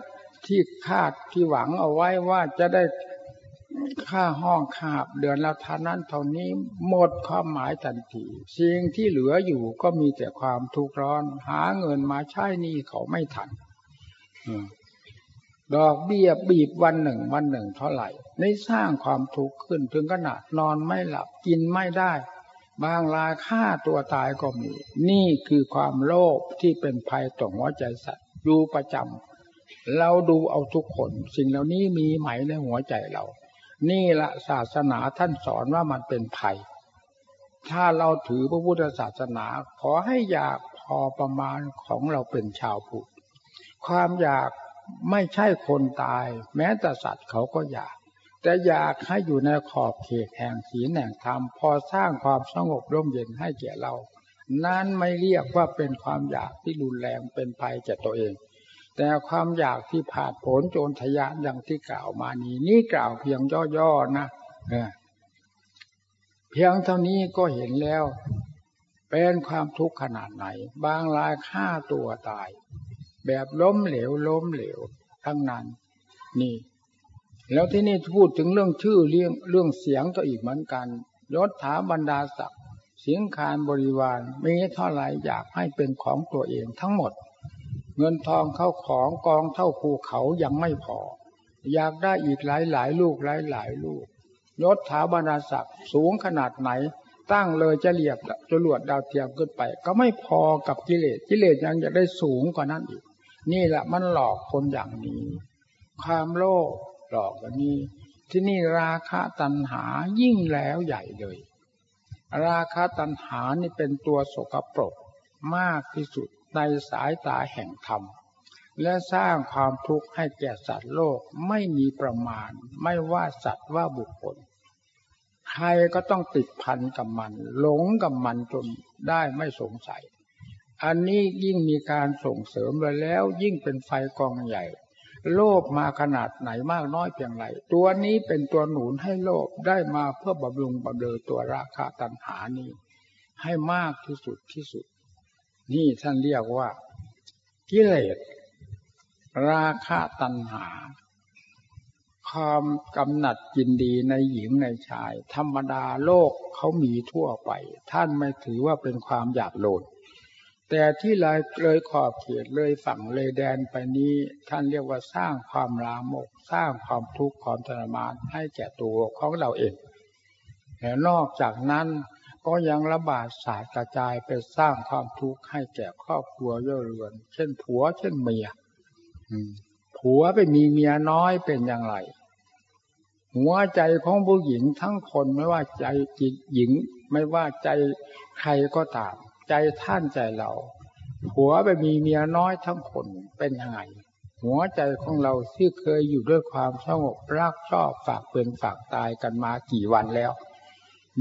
ที่คาดที่หวังเอาไว้ว่าจะได้ค่าห้องค่าเดือนละเท่านั้นเท่านี้หมดความหมายทันทีสิ่งที่เหลืออยู่ก็มีแต่ความทุกข์ร้อน หาเงินมาใช้นี่เขาไม่ทันดอกเบี้ยบีบวันหนึ่งวันหนึ่งเท่าไหร่ในสร้างความทุกข์ขึ้นถึงขนาดนอนไม่หลับกินไม่ได้ บางรายฆ่าตัวตายก็มี นี่คือความโลภที่เป็นภัยต่อหัวใจสัตว์อยู่ประจำ เราดูเอาทุกคน สิ่งเหล่านี้มีไหมในหัวใจเรา นี่ละศาสนาท่านสอนว่ามันเป็นภัย ถ้าเราถือพระพุทธศาสนา ขอให้อยากพอประมาณของเราเป็นชาวพุทธความอยากไม่ใช่คนตาย แม้แต่สัตว์เขาก็อยาก แต่อยากให้อยู่ในขอบเขตแห่งศีลแห่งธรรม พอสร้างความสงบร่มเย็นให้แก่เรา นั้นไม่เรียกว่าเป็นความอยากที่รุนแรงเป็นภัยแก่ตัวเอง แต่ความอยากที่ผ่าผลโจรทยานอย่างที่กล่าวมานี้ นี่กล่าวเพียงย่อๆนะเพียงเท่านี้ก็เห็นแล้ว เป็นความทุกข์ขนาดไหน บางรายฆ่าตัวตาย แบบล้มเหลวล้มเหลว ทั้งนั้น นี่ แล้วที่นี่พูดถึงเรื่องชื่อเรื่องเรื่องเสียงก็อีกเหมือนกันยศถาบรรดาศักดิ์เสียงคานบริวารมีเท่าไรอยากให้เป็นของตัวเองทั้งหมด เงินทองเข้าของกองเท่าภูเขายังไม่พอ อยากได้อีกหลายหลายลูกหลายหลายลูกยศถาบรรดาศักดิ์สูงขนาดไหน ตั้งเลยจะเรียบจรวดดาวเทียมขึ้นไป ก็ไม่พอกับกิเลสกิเลสยังจะได้สูงกว่านั้นอีก นี่แหละมันหลอกคนอย่างนี้ ความโลภหลอกแบบนี้ ที่นี่ราคะตัณหายิ่งแล้วใหญ่เลย ราคะตัณหานี่เป็นตัวสกปรกมากที่สุด ในสายตาแห่งธรรม และสร้างความทุกข์ให้แก่สัตว์โลกไม่มีประมาณ ไม่ว่าสัตว์ว่าบุคคล ใครก็ต้องติดพันกับมัน หลงกับมันจนได้ไม่สงสัย อันนี้ยิ่งมีการส่งเสริมไปแล้วยิ่งเป็นไฟกองใหญ่ โลภมาขนาดไหนมากน้อยเพียงไร ตัวนี้เป็นตัวหนุนให้โลภได้มาเพื่อบำรุงบำเรอตัวราคาตัณหานี้ให้มากที่สุดที่สุด นี่ท่านเรียกว่า กิเลส ราคะตัณหา ความกำหนัดกินดีในหญิงในชาย ธรรมดาโลกเขามีทั่วไป ท่านไม่ถือว่าเป็นความอยากโลดแต่ที่เลยเลยขอบเขตเลยฝั่งเลยแดนไปนี้ ท่านเรียกว่าสร้างความรามก สร้างความทุกข์ความทรมานให้แก่ตัวของเราเองแต่นอกจากนั้น ก็ยังระบาดสาดกระจายไปสร้างความทุกข์ให้แก่ครอบครัวย่อเรือน เช่นผัว เช่นเมียผัวไปมีเมียน้อยเป็นอย่างไร หัวใจของผู้หญิงทั้งคนไม่ว่าใจจิตหญิง ไม่ว่าใจใครก็ตาม ใจท่านใจเรา ผัวไปมีเมียน้อยทั้งคนเป็นยังไงหัวใจของเราที่เคยอยู่ด้วยความสงบรักชอบฝากเป็นฝากตายกันมากี่วันแล้ว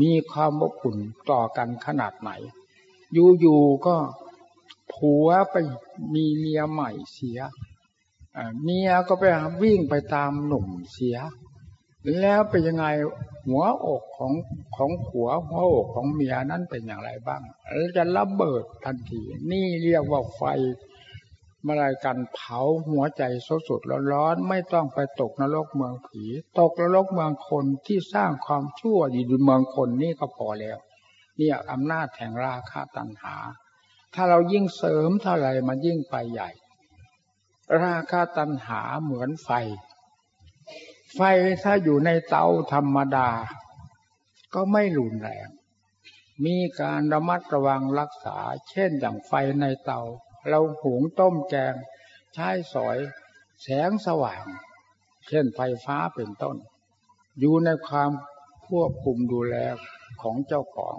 มีความอบอุ่นต่อกันขนาดไหน อยู่ๆก็ผัวไปมีเมียใหม่เสียเมียก็ไปวิ่งไปตามหนุ่มเสีย แล้วเป็นยังไงหัวอกของของผัวหัวอกของเมียนั้นเป็นอย่างไรบ้างจะระเบิดทันที นี่เรียกว่าไฟ มาลายกันเผาหัวใจสดสดร้อนไม่ต้องไปตกนรกเมืองผี ตกนรกเมืองคนที่สร้างความชั่วอยู่ในเมืองคนนี่ก็พอแล้ว เนี่ยอำนาจแห่งราคะตัณหา ถ้าเรายิ่งเสริมเท่าไรมันยิ่งไปใหญ่ ราคะตัณหาเหมือนไฟ ไฟถ้าอยู่ในเตาธรรมดา ก็ไม่รุนแรงมีการระมัดระวังรักษา เช่นอย่างไฟในเตา เราหุงต้มแกง ใช้สอย แสงสว่าง เช่นไฟฟ้าเป็นต้น อยู่ในความควบคุมดูแลของเจ้าของ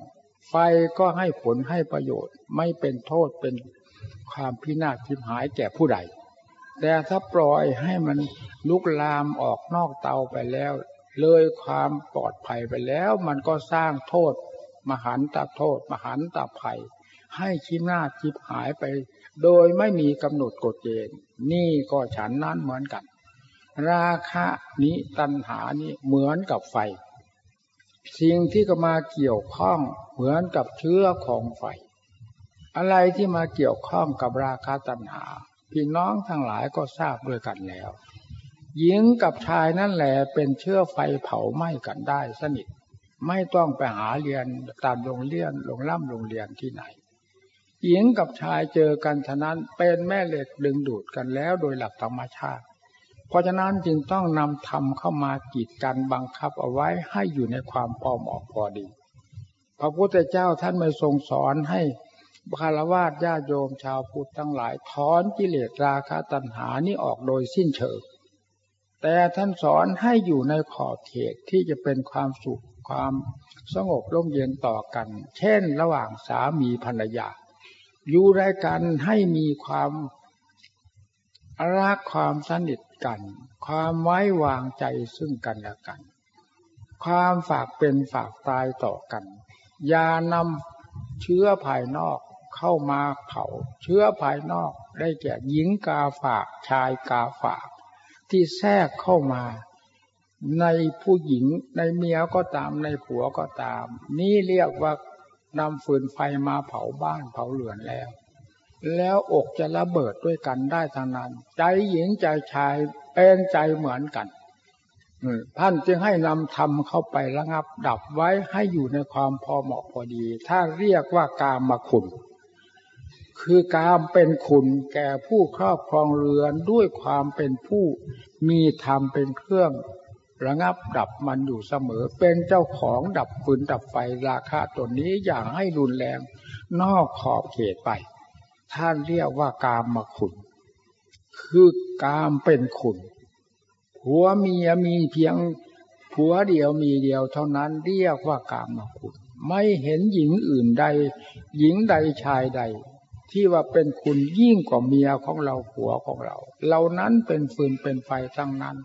ไฟก็ให้ผลให้ประโยชน์ ไม่เป็นโทษเป็นความพินาศทิพหายแก่ผู้ใด แต่ถ้าปล่อยให้มันลุกลามออกนอกเตาไปแล้ว เลยความปลอดภัยไปแล้ว มันก็สร้างโทษ มหันตโทษ มหันตภัย ให้ชิมหน้าชิบหายไป โดยไม่มีกำหนดกฎเกณฑ์นี่ก็ฉันนั้นเหมือนกัน ราคะนี้ตัณหานี้เหมือนกับไฟ สิ่งที่ก็มาเกี่ยวข้องเหมือนกับเชื้อของไฟ อะไรที่มาเกี่ยวข้องกับราคะตัณหา พี่น้องทั้งหลายก็ทราบด้วยกันแล้วหญิงกับชายนั่นแหละเป็นเชื้อไฟเผาไหม้กันได้สนิท ไม่ต้องไปหาเรียนตามโรงเรียนโรงล่ำโรงเรียนที่ไหน หญิงกับชายเจอกันฉะนั้นเป็นแม่เหล็กดึงดูดกันแล้วโดยหลักธรรมชาติ เพราะฉะนั้นจึงต้องนำธรรมเข้ามากีดกันบังคับเอาไว้ให้อยู่ในความพอเหมาะพอดี พระพุทธเจ้าท่านไม่ทรงสอนให้คารวะญาโยมชาวพุทธทั้งหลายถอนกิเลสราคะตัณหานี้ออกโดยสิ้นเชิง แต่ท่านสอนให้อยู่ในขอบเขตที่จะเป็นความสุขความสงบร่มเย็นต่อกัน เช่น ระหว่างสามีภรรยา อยู่ด้วยกันให้มีความรักความสนิทกัน ความไว้วางใจซึ่งกันและกัน ความฝากเป็นฝากตายต่อกัน อย่านำเชื้อภายนอกเข้ามาเผาเชื้อภายนอกได้แก่หญิงกาฝากชายกาฝาก ที่แทรกเข้ามา ในผู้หญิงในเมียก็ตามในผัวก็ตาม นี่เรียกว่า นำฟืนไฟมาเผาบ้านเผาเรือนแล้ว แล้วอกจะระเบิดด้วยกันได้ทางนั้น ใจหญิงใจชายเป็นใจเหมือนกันท่านจึงให้นำธรรมเข้าไประงับ ดับไว้ให้อยู่ในความพอเหมาะพอดี ถ้าเรียกว่ากามมาคุณ คือกามเป็นคุณแก่ผู้ครอบครองเรือนด้วยความเป็นผู้มีธรรมเป็นเครื่อง ระงับดับมันอยู่เสมอ เป็นเจ้าของดับฟืนดับไฟราคาตัวนี้อย่างให้รุนแรง นอกขอบเขตไป ท่านเรียกว่ากามมาคุณคือกามเป็นคุณผัวเมียมีเพียงผัวเดียวมีเดียวเท่านั้นเรียกว่ากามมาคุณไม่เห็นหญิงอื่นใด หญิงใดชายใด ที่ว่าเป็นคุณยิ่งกว่าเมียของเราผัวของเรา เหล่านั้นเป็นฟืนเป็นไฟทั้งนั้น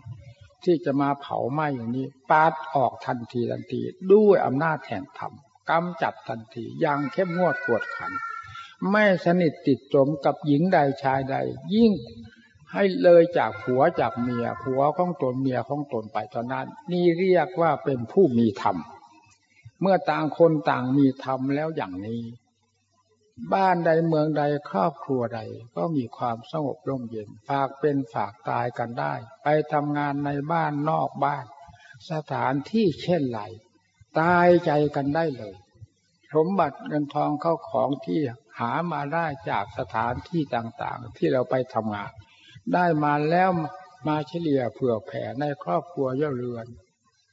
ที่จะมาเผาไหม้อย่างนี้ปาดออกทันทีทันที ด้วยอำนาจแห่งธรรมกำจัดทันทีอย่างเข้มงวดกวดขัน ไม่สนิทติดจมกับหญิงใดชายใด ยิ่งให้เลยจากผัวจากเมียผัวของตนเมียของตนไปตอนนั้น นี่เรียกว่าเป็นผู้มีธรรม เมื่อต่างคนต่างมีธรรมแล้วอย่างนี้ บ้านใดเมืองใดครอบครัวใดก็มีความสงบร่มเย็น ฝากเป็นฝากตายกันได้ ไปทำงานในบ้านนอกบ้าน สถานที่เช่นไรตายใจกันได้เลยสมบัติเงินทองเข้าของที่หามาได้จากสถานที่ต่างๆ ที่เราไปทำงาน ได้มาแล้วมาเฉลี่ยเผื่อแผ่ในครอบครัวย่อเรือน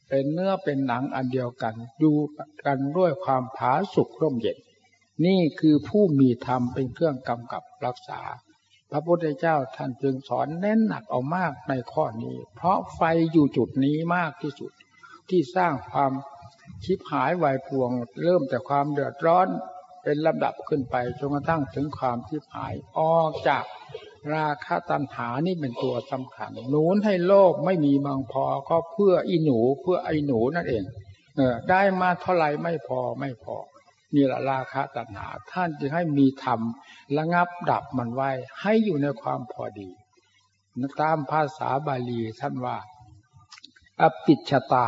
เป็นเนื้อเป็นหนังอันเดียวกัน ดูกันด้วยความผาสุกร่มเย็น นี่คือผู้มีธรรมเป็นเครื่องกำกับรักษา พระพุทธเจ้าท่านจึงสอนเน้นหนักเอามากในข้อนี้ เพราะไฟอยู่จุดนี้มากที่สุด ที่สร้างความชิบหายวายพวง เริ่มแต่ความเดือดร้อนเป็นลำดับขึ้นไปจนกระทั่งถึงความชิบหายออกจากราคาตันหานี่เป็นตัวสำคัญหนุนให้โลกไม่มีบางพอก็เพื่ออีหนูเพื่อไอหนูนั่นเอง เออได้มาเท่าไหร่ไม่พอไม่พอ นี่แหละราคะตัณหา ท่านจึงให้มีธรรมระงับดับมันไว้ ให้อยู่ในความพอดีตามภาษาบาลีท่านว่า อปิชตา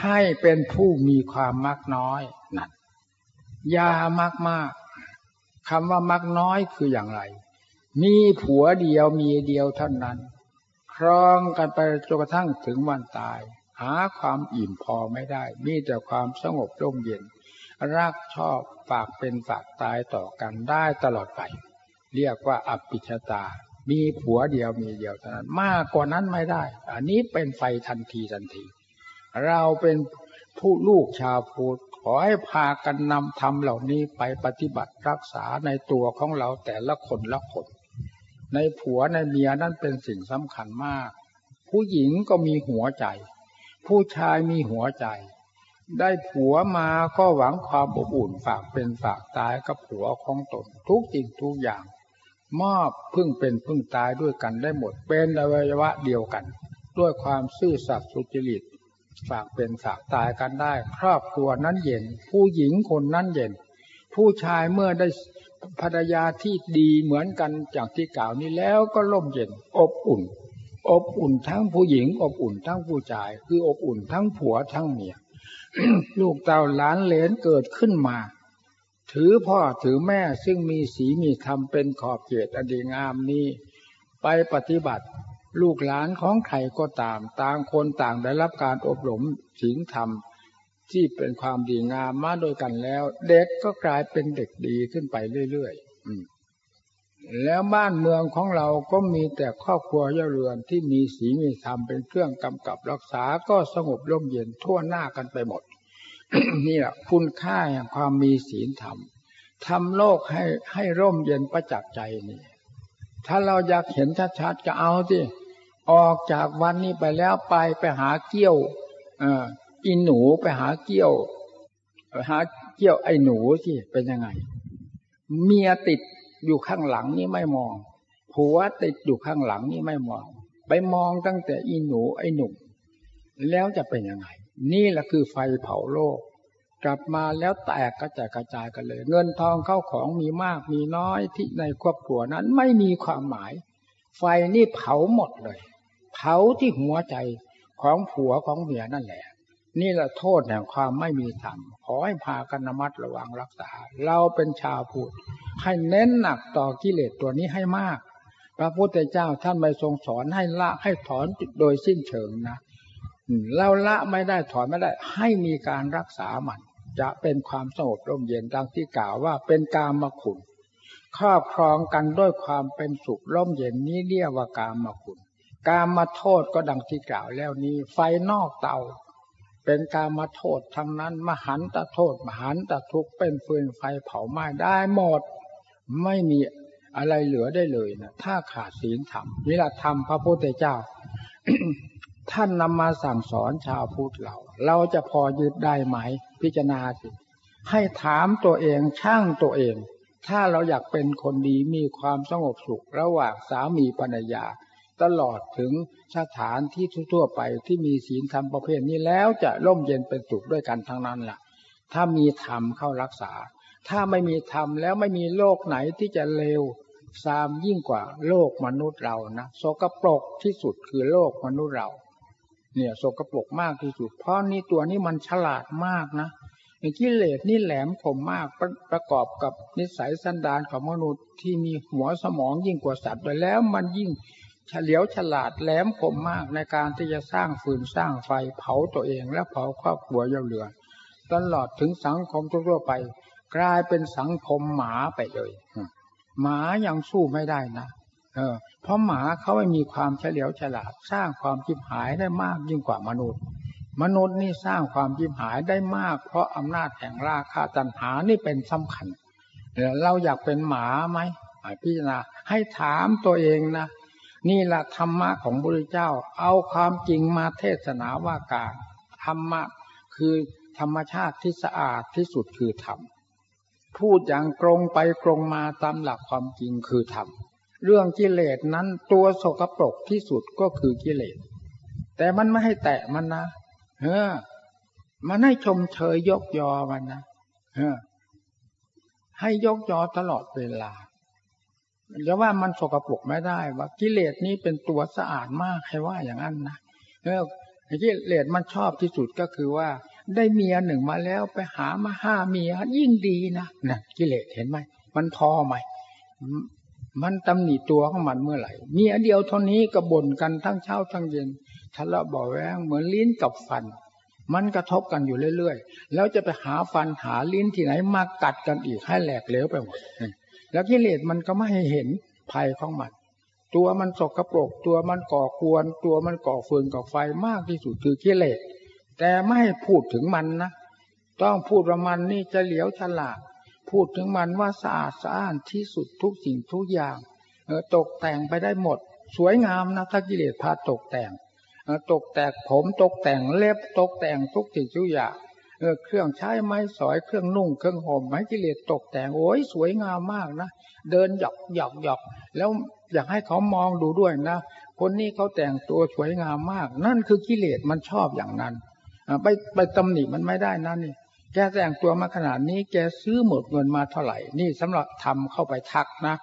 ให้เป็นผู้มีความมักน้อยนั่นยามากมากคำว่ามักน้อยคืออย่างไร มีผัวเดียวมีเดียวเท่านั้น ครองกันไปจนกระทั่งถึงวันตาย หาความอิ่มพอไม่ได้ มีแต่ความสงบร่มเย็น รักชอบฝากเป็นฝากตายต่อกันได้ตลอดไป เรียกว่าอภิชตา มีผัวเดียวมีเดียวเท่านั้น มากกว่านั้นไม่ได้ อันนี้เป็นไฟทันทีทันที เราเป็นผู้ลูกชาวพุทธขอให้พากันนำธรรมเหล่านี้ไปปฏิบัติรักษาในตัวของเราแต่ละคนละคน ในผัวในเมียนั่นเป็นสิ่งสำคัญมาก ผู้หญิงก็มีหัวใจ ผู้ชายมีหัวใจ ได้ผัวมาก็หวังความอบอุ่นฝากเป็นฝากตายกับผัวของตนทุกสิ่งทุกอย่าง มอบพึ่งเป็นพึ่งตายด้วยกันได้หมดเป็นอวัยวะเดียวกัน ด้วยความซื่อสัตย์สุจริตฝากเป็นฝากตายกันได้ ครอบครัวนั้นเย็น ผู้หญิงคนนั้นเย็น ผู้ชายเมื่อได้ภรรยาที่ดีเหมือนกันจากที่กล่าวนี้แล้วก็ร่มเย็น อบอุ่น อบอุ่นทั้งผู้หญิง อบอุ่นทั้งผู้ชาย คืออบอุ่นทั้งผัวทั้งเมีย ลูกเต่าหลานเหลนเกิดขึ้นมา ถือพ่อถือแม่ซึ่งมีสีมีธรรมเป็นขอบเขตอดีงามนี้ ไปปฏิบัติ ลูกหลานของใครก็ตาม ต่างคนต่างได้รับการอบรมศีลธรรมที่เป็นความดีงามมาโดยกันแล้ว เด็กก็กลายเป็นเด็กดีขึ้นไปเรื่อยๆ แล้วบ้านเมืองของเราก็มีแต่ครอบครัวย่าเรือนที่มีสีมีธรรมเป็นเครื่องกำกับรักษาก็สงบร่มเย็นทั่วหน้ากันไปหมด นี่แหละคุณค่าแห่งความมีศีลธรรมทำโลกให้ให้ร่มเย็นประจักษ์ใจนี่ ถ้าเราอยากเห็นชัดๆก็เอาสิออกจากวันนี้ไปแล้วไปไปหาเกี้ยวอินหนูไปหาเกี้ยวหาเกี้ยวไอ้หนูสิเป็นยังไง เมียติด อยู่ข้างหลังนี่ไม่มองผัวติดอยู่ข้างหลังนี่ไม่มอง ไปมองตั้งแต่อีหนูไอหนุ่มแล้วจะเป็นยังไง นี่แหละคือไฟเผาโลก กลับมาแล้วแตกกระจายกระจายกันเลย เงินทองเข้าของมีมากมีน้อยที่ในครอบครัวนั้นไม่มีความหมาย ไฟนี่เผาหมดเลย เผาที่หัวใจของผัวของเมียนั่นแหละ นี่แหละโทษแห่งความไม่มีธรรมขอให้พากันระมัดระวังรักษา เราเป็นชาวพุทธ ให้เน้นหนักต่อกิเลสตัวนี้ให้มาก พระพุทธเจ้าท่านไม่ทรงสอนให้ละให้ถอนโดยสิ้นเชิงนะเราละไม่ได้ถอนไม่ได้ ให้มีการรักษามัน จะเป็นความสงบร่มเย็นดังที่กล่าวว่าเป็นกามขุนครอบครองกันด้วยความเป็นสุขร่มเย็นนี้เรียกว่ากามขุนกามมาโทษก็ดังที่กล่าวแล้วนี้ ไฟนอกเตา เป็นกามมาโทษทั้งนั้น มหันตโทษ มหันตทุกเป็นฟืนไฟเผาไหม้ได้หมด ไม่มีอะไรเหลือได้เลยนะถ้าขาดศีลธรรมนี่แหละธรรมพระพุทธเจ้า ท่านนำมาสั่งสอนชาวพุทธเรา เราจะพอยึดได้ไหม พิจารณาสิ ให้ถามตัวเองช่างตัวเอง ถ้าเราอยากเป็นคนดีมีความสงบสุขระหว่างสามีภรรยา ตลอดถึงสถานที่ทั่วไปที่มีศีลธรรมประเภทนี้แล้วจะร่มเย็นเป็นสุขด้วยกันทั้งนั้นล่ะ ถ้ามีธรรมเข้ารักษา ถ้าไม่มีธรรมแล้วไม่มีโลกไหนที่จะเลวซามยิ่งกว่าโลกมนุษย์เรานะโสกปรกที่สุดคือโลกมนุษย์เรา เนี่ยโสกปรกมากที่สุด เพราะนี่ตัวนี้มันฉลาดมากนะกิเลสนี่แหลมคมมากประประกอบกับนิสัยสันดานของมนุษย์ที่มีหัวสมองยิ่งกว่าสัตว์ไปแล้วมันยิ่งเฉลียวฉลาดแหลมคมมากในการที่จะสร้างฟืนสร้างไฟเผาตัวเองและเผาครอบครัวเย่าเรือ ตลอดถึงสังคมทั่วไป กลายเป็นสังคมหมาไปเลยหมายังสู้ไม่ได้นะเออเพราะหมาเขาไม่มีความเฉลียวฉลาด สร้างความจิบหายได้มากยิ่งกว่ามนุษย์ มนุษย์นี่สร้างความจิบหายได้มาก เพราะอำนาจแห่งราคาตัณหานี่เป็นสำคัญเราอยากเป็นหมาไหมพี่นาให้ถามตัวเองนะนี่แหละธรรมะของพระพุทธเจ้า เอาความจริงมาเทศนาว่าการธรรมะคือธรรมชาติที่สะอาดที่สุดคือธรรม พูดอย่างตรงไปตรงมาตามหลักความจริงคือธรรมเรื่องกิเลสนั้นตัวสกปรกที่สุดก็คือกิเลส แต่มันไม่ให้แตะมันนะเออมันให้ชมเชยยกยอมันนะเออ ให้ยกยอตลอดเวลาจะว่ามันสกปรกไม่ได้ว่ากิเลสนี้เป็นตัวสะอาดมากใครว่าอย่างนั้นนะเออกิเลสมันชอบที่สุดก็คือว่า ได้เมียหนึ่งมาแล้วไปหามาห้าเมียยิ่งดีนะนะกิเลสเห็นไหมมันพอไหมมันตำหนิตัวของมันเมื่อไหร่ เมียเดียวเท่านี้ก็บ่นกันทั้งเช้าทั้งเย็นทะเลาะเบาแวงเหมือนลิ้นกับฟัน มันกระทบกันอยู่เรื่อยๆ แล้วจะไปหาฟันหาลิ้นที่ไหนมากัดกันอีกให้แหลกเหลวไปหมด แล้วกิเลสมันก็ไม่ให้เห็นภัยของมันตัวมันสกรปรกตัวมันก่อควรตัวมันก่อฟืนก่อไฟมากที่สุดคือกิเลส แต่ไม่ให้พูดถึงมันนะ ต้องพูดว่ามันนี่จะเหลียวฉลาด พูดถึงมันว่าสะอาดสะอ้านที่สุดทุกสิ่งทุกอย่าง เออตกแต่งไปได้หมด สวยงามนะถ้ากิเลสพาตกแต่งตกแต่งผมตกแต่งเล็บตกแต่งทุกสิ่งทุกอย่างเออเครื่องใช้ไม้สอยเครื่องนุ่งเครื่องห่มไม้กิเลสตกแต่งโอ้ยสวยงามมากนะเดินหยอกหยอกหยอกแล้วอยากให้เขามองดูด้วยนะ คนนี้เขาแต่งตัวสวยงามมาก นั่นคือกิเลสมันชอบอย่างนั้น ไปไปตำหนิมันไม่ได้นั่นนี่ แกแต่งตัวมาขนาดนี้แกซื้อหมดเงินมาเท่าไหร่ นี่สำหรับทำเข้าไปทักนะ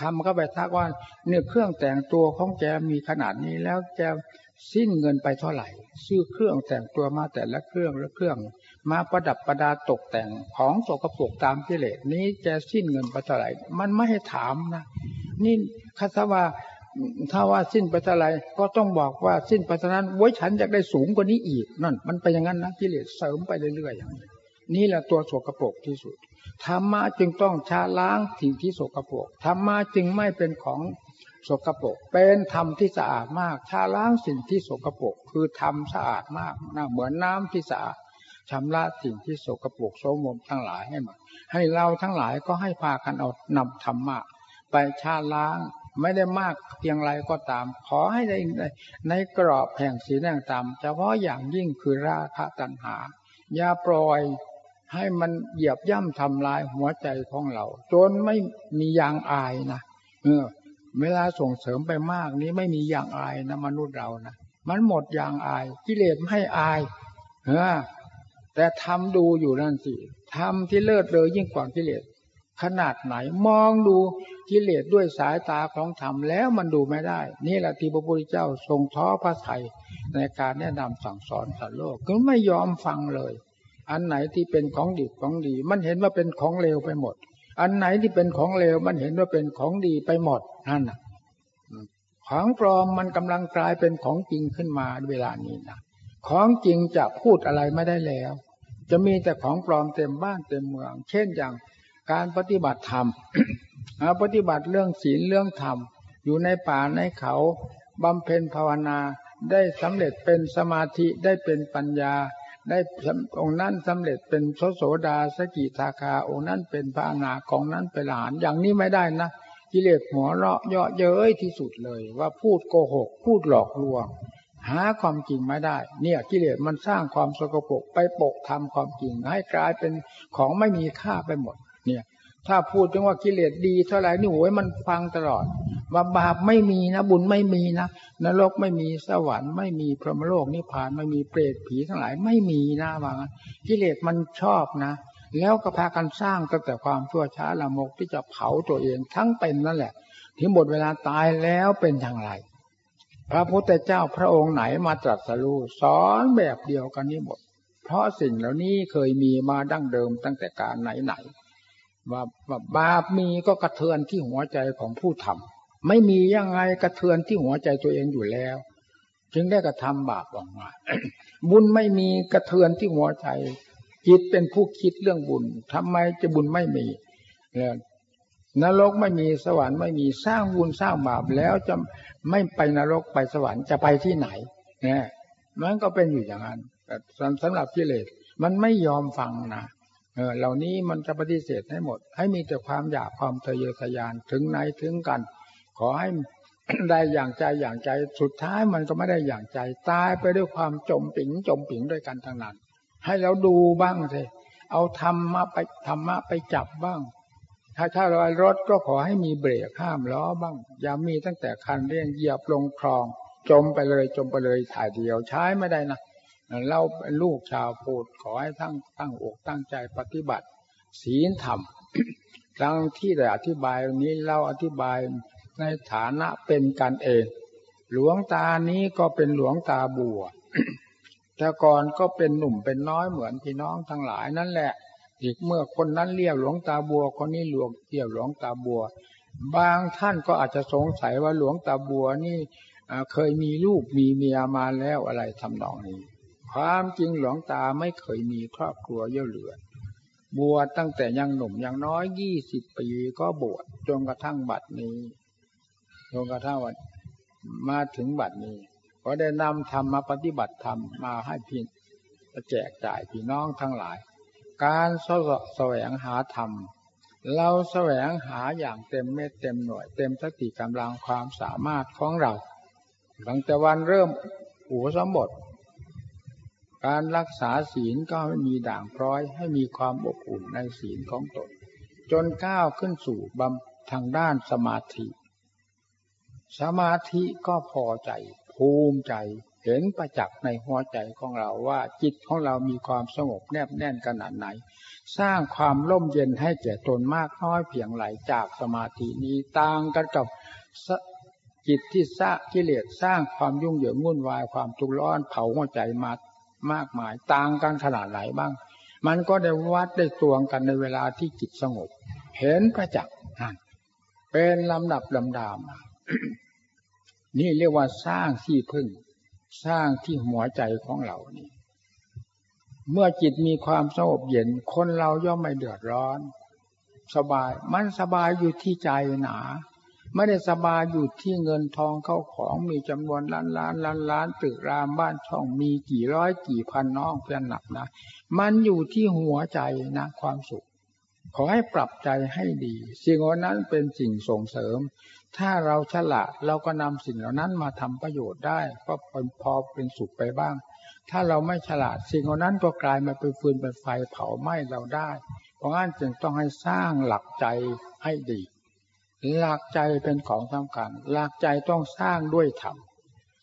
ทำเข้าไปทักว่าเนี่ยเครื่องแต่งตัวของแกมีขนาดนี้แล้วแกสิ้นเงินไปเท่าไหร่ ซื้อเครื่องแต่งตัวมาแต่ละเครื่องละเครื่อง มาประดับประดาตกแต่งของโสกปรกตามกิเลสนี้จะสิ้นเงินไปเท่าไหร่ มันไม่ให้ถามนะ นี่คาสว่า ถ้าว่าสิ้นไปเท่าไรก็ต้องบอกว่าสิ้นไปเท่านั้นไว้ฉันอยากได้สูงกว่านี้อีกนั่น มันไปอย่างนั้นนะกิเลสเสริมไปเรื่อยๆอย่างนี้นี่แหละตัวโสกปรกที่สุดธรรมะจึงต้องชาล้างสิ่งที่โสกปรกธรรมะจึงไม่เป็นของโสกปรกเป็นธรรมที่สะอาดมากชาล้างสิ่งที่โสกปรกคือธรรมสะอาดมากนะเหมือนน้าที่สะอาดชำระสิ่งที่โสกปรกโสมมทั้งหลายให้หมดให้เราทั้งหลายก็ให้พากันเอานำธรรมะไปชาล้าง ไม่ได้มากเพียงไรก็ตาม ขอให้ได้ในกรอบแห่งศีลแห่งธรรมเฉพาะอย่างยิ่งคือราคะตัณหา อย่าปล่อยให้มันเหยียบย่ำทำลายหัวใจของเรา จนไม่มียางอายนะเออ เวลาส่งเสริมไปมากนี้ไม่มียางอายนะมนุษย์เรานะมันหมดยางอายกิเลสไม่ให้อายเออแต่ทำดูอยู่นั่นสิทำที่เลิศเลยยิ่งกว่ากิเลส ขนาดไหนมองดูกิเลสด้วยสายตาของธรรมแล้วมันดูไม่ได้ นี่แหละที่พระพุทธเจ้าทรงท้อพระไทยในการแนะนำสั่งสอนสัตว์โลกก็ไม่ยอมฟังเลย อันไหนที่เป็นของดีของดี มันเห็นว่าเป็นของเลวไปหมด อันไหนที่เป็นของเลวมันเห็นว่าเป็นของดีไปหมดนั่นน่ะของปลอมมันกำลังกลายเป็นของจริงขึ้นมาเวลานี้นะของจริงจะพูดอะไรไม่ได้แล้ว จะมีแต่ของปลอมเต็มบ้านเต็มเมือง เช่นอย่าง การปฏิบัติธรรมปฏิบัติเรื่องศีลเรื่องธรรม อยู่ในป่าในเขาบำเพ็ญภาวนาได้สำเร็จเป็นสมาธิได้เป็นปัญญา ได้องค์นั้นสำเร็จเป็นโสโสดาสกิทาคาองค์นั้นเป็นพระอนาของนั้นเป็นหลานอย่างนี้ไม่ได้นะกิเลสหัวเราะเยาะเย้ยที่สุดเลย ว่าพูดโกหก พูดหลอกลวง หาความจริงไม่ได้ เนี่ยกิเลสมันสร้างความสกปรกไปปกทำความจริงให้กลายเป็นของไม่มีค่าไปหมด เนี่ย ถ้าพูดถึงว่ากิเลสดีเท่าไหร่นี่โอ้ยมันฟังตลอดว่าบาปไม่มีนะ บุญไม่มีนะนรกไม่มีสวรรค์ไม่มีพรหมโลกนิพพานไม่มีเปรตผีทั้งหลายไม่มีนะว่างั้นกิเลสมันชอบนะแล้วก็พากันสร้างตั้งแต่ความชั่วช้าละมกที่จะเผาตัวเองทั้งเป็นนั่นแหละที่หมดเวลาตายแล้วเป็นอย่างไร พระพุทธเจ้าพระองค์ไหนมาตรัสรู้สอนแบบเดียวกันนี้หมด เพราะสิ่งเหล่านี้เคยมีมาดั้งเดิมตั้งแต่การไหนไหน ว่าว่าบาปมีก็กระเทือนที่หัวใจของผู้ทำไม่มียังไงกระเทือนที่หัวใจตัวเองอยู่แล้ว จึงได้กระทำบาปออกมา บุญไม่มีกระเทือนที่หัวใจ จิตเป็นผู้คิดเรื่องบุญทำไมจะบุญไม่มีเนี่ยนรกไม่มีสวรรค์ไม่มีสร้างบุญสร้างบาปแล้วจะไม่ไปนรกไปสวรรค์จะไปที่ไหนเนี่ยมันก็เป็นอยู่อย่างนั้นสำหรับกิเลสมันไม่ยอมฟังนะ เหล่านี้มันจะปฏิเสธให้หมด ให้มีแต่ความอยากความทะเยอทะยานถึงไหนถึงกัน ขอให้ได้อย่างใจอย่างใจสุดท้ายมันก็ไม่ได้อย่างใจตายไปด้วยความจมปิ่งจมปิ่งด้วยกันทั้งนั้น ให้เราดูบ้างสิเอาธรรมะไปธรรมะไปจับบ้าง ถ้าถ้ารอยรถก็ขอให้มีเบรกห้ามล้อบ้าง อย่ามีตั้งแต่คันเร่งเหยียบลงคลอง จมไปเลยจมไปเลยถ่ายเดียวใช้ไม่ได้นะ เราเป็นลูกชาวพูดขอให้ทั้งตั้งอกตั้งใจปฏิบัติ ศีลธรรมดังที่ได้อธิบายนี้เราอธิบายในฐานะเป็นกันเอง หลวงตานี้ก็เป็นหลวงตาบัวแต่ก่อนก็เป็นหนุ่มเป็นน้อยเหมือนพี่น้องทั้งหลายนั่นแหละ อีกเมื่อคนนั้นเรียกหลวงตาบัวคนนี้หลวงเรียกหลวงตาบัว บางท่านก็อาจจะสงสัยว่าหลวงตาบัวนี่เคยมีลูกมีเมียมาแล้วอะไรทำนองนี้ ความจริงหลวงตาไม่เคยมีครอบครัวเย่อเหลือบวชตั้งแต่ยังหนุ่มยังน้อยยี่สิบปีก็บวชจนกระทั่งบัดนี้จนกระทั่งวันมาถึงบัดนี้ ก็ได้นำธรรมมาปฏิบัติธรรมมาให้พี่แจกจ่ายพี่น้องทั้งหลาย การสแสวงหาธรรม เราแสวงหาอย่างเต็มเม็ดเต็มหน่วย เต็มสติกำลังความสามารถของเรา ตั้งแต่วันเริ่มอุปสมบท การรักษาศีลก็ให้มีด่างพร้อย ให้มีความอบอุ่นในศีลของตน จนก้าวขึ้นสู่บำทางด้านสมาธิ สมาธิก็พอใจ ภูมิใจเห็นประจักษ์ในหัวใจของเราว่าจิตของเรามีความสงบแนบแน่นขนาดไหน สร้างความร่มเย็นให้แก่ตนมากน้อยเพียงไรจากสมาธินี้ต่างกันกับจิตที่สร้างกิเลสสร้างความยุ่งเหยิงวุ่นวายความทุกข์ร้อนเผาหัวใจมา มากมายต่างกันขนาดไหนบ้าง มันก็ได้วัดได้ตวงกันในเวลาที่จิตสงบ เห็นประจักษ์เป็นลำดับลำดามนี่เรียกว่าสร้างที่พึ่ง สร้างที่หัวใจของเรานี่ เมื่อจิตมีความสงบเย็น คนเราย่อมไม่เดือดร้อน สบาย มันสบายอยู่ที่ใจหนา ไม่ได้สบายอยู่ที่เงินทองเข้าของมีจำนวนล้านล้านล้านล้านตึกรามบ้านช่องมีกี่ร้อยกี่พันน้องเพื่อนหนักนะ มันอยู่ที่หัวใจนะความสุข ขอให้ปรับใจให้ดี สิ่งเหล่านั้นเป็นสิ่งส่งเสริม ถ้าเราฉลาดเราก็นำสิ่งเหล่านั้นมาทำประโยชน์ได้ ก็พอเป็นสุขไปบ้าง ถ้าเราไม่ฉลาดสิ่งเหล่านั้นก็กลายมาเป็นฟืนเป็นไฟเผาไหม้เราได้ เพราะงั้นจึงต้องให้สร้างหลักใจให้ดี หลักใจเป็นของสำคัญหลักใจต้องสร้างด้วยธรรม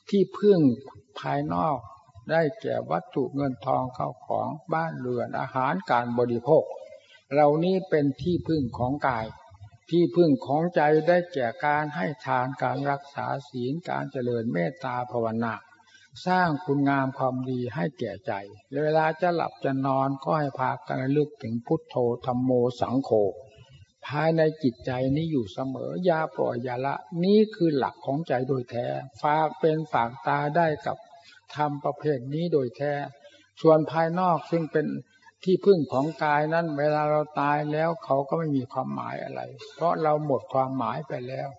ที่พึ่งภายนอกได้แก่วัตถุเงินทองเข้าของบ้านเรือนอาหารการบริโภคเหล่านี้เป็นที่พึ่งของกาย ที่พึ่งของใจได้แก่การให้ทานการรักษาศีลการเจริญเมตตาภาวนาสร้างคุณงามความดีให้แก่ใจ เวลาจะหลับจะนอนก็ให้พากันลึกถึงพุทโธธรรมโมสังโฆ ภายในจิตใจนี้อยู่เสมอ ยาปล่อยยาละ นี่คือหลักของใจโดยแท้ ฝากเป็นฝากตาได้กับธรรมประเภทนี้โดยแท้ ส่วนภายนอกซึ่งเป็นที่พึ่งของกายนั้น เวลาเราตายแล้วเขาก็ไม่มีความหมายอะไร เพราะเราหมดความหมายไปแล้ว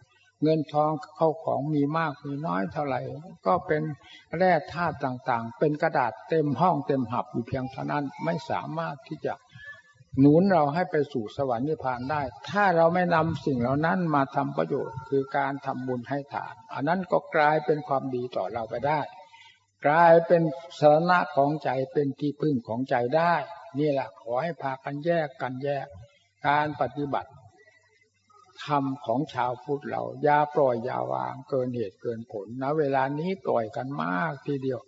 เงินทองเข้าของมีมากมีน้อยเท่าไหร่ ก็เป็นแร่ธาตุต่างๆ เป็นกระดาษเต็มห้องเต็มหับอยู่เพียงเท่านั้นไม่สามารถที่จะ หนุนเราให้ไปสู่สวรรค์นิพพานได้ ถ้าเราไม่นำสิ่งเหล่านั้นมาทำประโยชน์ คือการทำบุญให้ทาน อันนั้นก็กลายเป็นความดีต่อเราไปได้ กลายเป็นสาระของใจเป็นที่พึ่งของใจได้ นี่แหละขอให้พากันแยกกันแยก การปฏิบัติธรรมของชาวพุทธเราอย่าปล่อยอย่าวางเกินเหตุเกินผลนะเวลานี้ปล่อยกันมากทีเดียว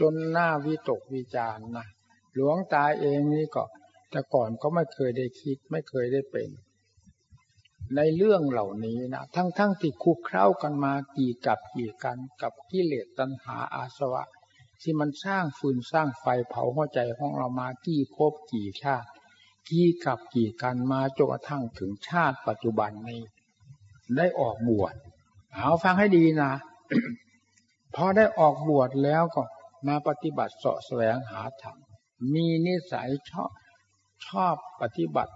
จนหน้าวิตกวิจารณ์นะหลวงตาเองนี่ก็ แต่ก่อนก็ไม่เคยได้คิดไม่เคยได้เป็น ในเรื่องเหล่านี้นะทั้งๆทที่คุกเข้ากันมากี่กับกี่กันกับกิเลสตัณหาอาสวะ ที่มันสร้างฟืนสร้างไฟเผาหัวใจของเรามากี่ภพกี่ชาติ กี่กับกี่กันมาจนกระทั่งถึงชาติปัจจุบันนี้ ได้ออกบวชเอาฟังให้ดีนะพอได้ออกบวชแล้วก็มาปฏิบัติเสาะแสวงหาธรรมมีนิสัยชอบ ชอบปฏิบัติ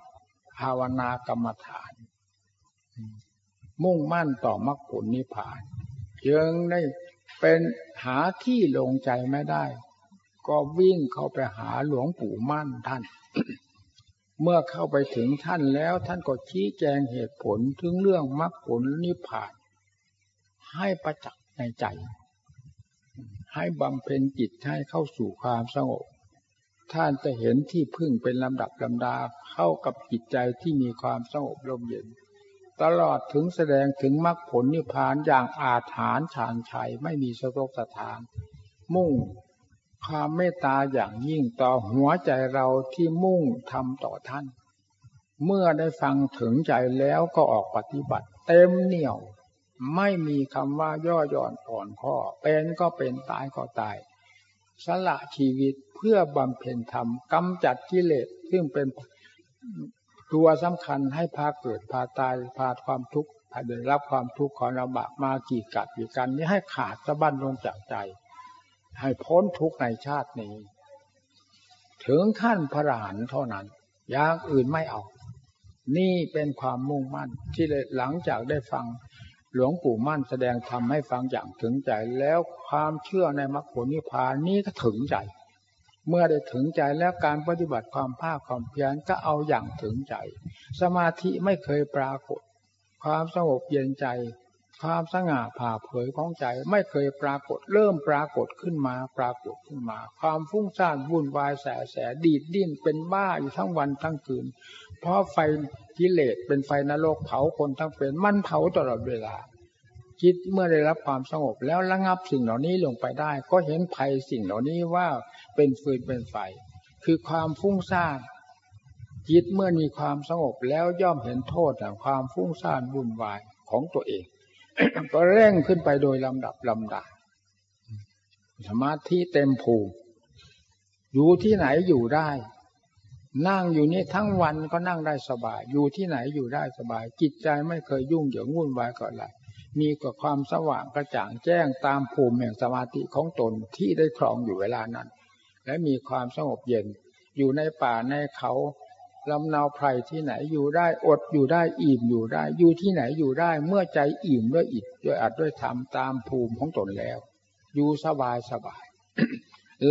ภาวนากรรมฐาน มุ่งมั่นต่อมรรคผลนิพพานจึงได้เป็นหาที่ลงใจไม่ได้ ก็วิ่งเข้าไปหาหลวงปู่มั่นท่าน เมื่อเข้าไปถึงท่านแล้วท่านก็ชี้แจงเหตุผลถึงเรื่องมรรคผลนิพพาน ให้ประจักษ์ในใจ ให้บำเพ็ญจิตให้เข้าสู่ความสงบ ท่านจะเห็นที่พึ่งเป็นลำดับลำดาเข้ากับจิตใจที่มีความสงบลมเย็น ตลอดถึงแสดงถึงมรรคผลนิพพานอย่างอาถรรพ์ชานชัยไม่มีสตกสถาน มุ่งความเมตตาอย่างยิ่งต่อหัวใจเราที่มุ่งทำต่อท่าน เมื่อได้ฟังถึงใจแล้วก็ออกปฏิบัติ เต็มเหนี่ยว ไม่มีคำว่าย่อหย่อนอ่อนข้อเป็นก็เป็นตายก็ตาย สละชีวิตเพื่อบำเพ็ญธรรมกำจัดกิเลสซึ่งเป็นตัวสำคัญให้พาเกิดพาตายพาความทุกข์พาได้รับความทุกข์ของลำบากมากี่กัดกี่กันนี้ให้ขาดสะบั้นลงจากใจ ให้พ้นทุกข์ในชาตินี้ ถึงขั้นพระหันเท่านั้นอย่างอื่นไม่เอา นี่เป็นความมุ่งมั่นที่หลังจากได้ฟัง หลวงปู่มั่นแสดงธรรมให้ฟังอย่างถึงใจ แล้วความเชื่อในมรรคผลนิพพานนี้ก็ถึงใจ เมื่อได้ถึงใจแล้วการปฏิบัติความภาคความเพียรก็เอาอย่างถึงใจ สมาธิไม่เคยปรากฏ ความสงบเย็นใจ ความสง่าผ่าเผยของใจไม่เคยปรากฏ เริ่มปรากฏขึ้นมาปรากฏขึ้นมา ความฟุ้งซ่านวุ่นวายแสแสดีดดิ้นเป็นบ้าอยู่ทั้งวันทั้งคืน เพราะไฟกิเลสเป็นไฟนรกเผาคนทั้งเป็นมันเผาตลอดเวลาจิตเมื่อได้รับความสงบแล้วระงับสิ่งเหล่านี้ลงไปได้ ก็เห็นภัยสิ่งเหล่านี้ว่าเป็นฟืนเป็นไฟ คือความฟุ้งซ่านจิตเมื่อมีความสงบแล้วย่อมเห็นโทษแห่งความฟุ้งซ่านวุ่นวายของตัวเอง ก็เร่งขึ้นไปโดยลำดับลำดับสมาธิเต็มภูมิอยู่ที่ไหนอยู่ได้ นั่งอยู่นี่ทั้งวันก็นั่งได้สบาย อยู่ที่ไหนอยู่ได้สบาย จิตใจไม่เคยยุ่งเหยิงวุ่นวายกับอะไรมีกับความสว่างกระจ่างแจ้งตามภูมิแห่งสมาธิของตนที่ได้ครองอยู่เวลานั้น และมีความสงบเย็น อยู่ในป่าในเขาลำนาวไพรที่ไหนอยู่ได้อดอยู่ได้อิ่มอยู่ได้ อยู่ที่ไหนอยู่ได้เมื่อใจอิ่มด้วยอิดด้วยอัดด้วยธรรมตามภูมิของตนแล้ว อยู่สบายสบาย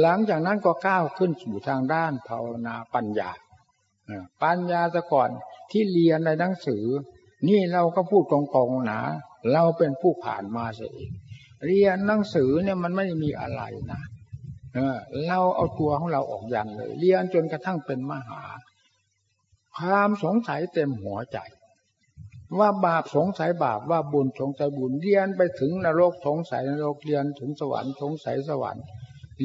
หลังจากนั้นก็ก้าวขึ้นสู่ทางด้านภาวนาปัญญาปัญญาแต่ก่อนที่เรียนในหนังสือ นี่เราก็พูดตรงๆนะเราเป็นผู้ผ่านมาเสียเองเรียนหนังสือเนี่ยมันไม่มีอะไรนะเออเราเอาตัวของเราออกยันเลย เรียนจนกระทั่งเป็นมหา ความสงสัยเต็มหัวใจ ว่าบาปสงสัยบาปว่าบุญสงสัยบุญเรียนไปถึงนรกสงสัยนรกเรียนถึงสวรรค์สงสัยสวรรค์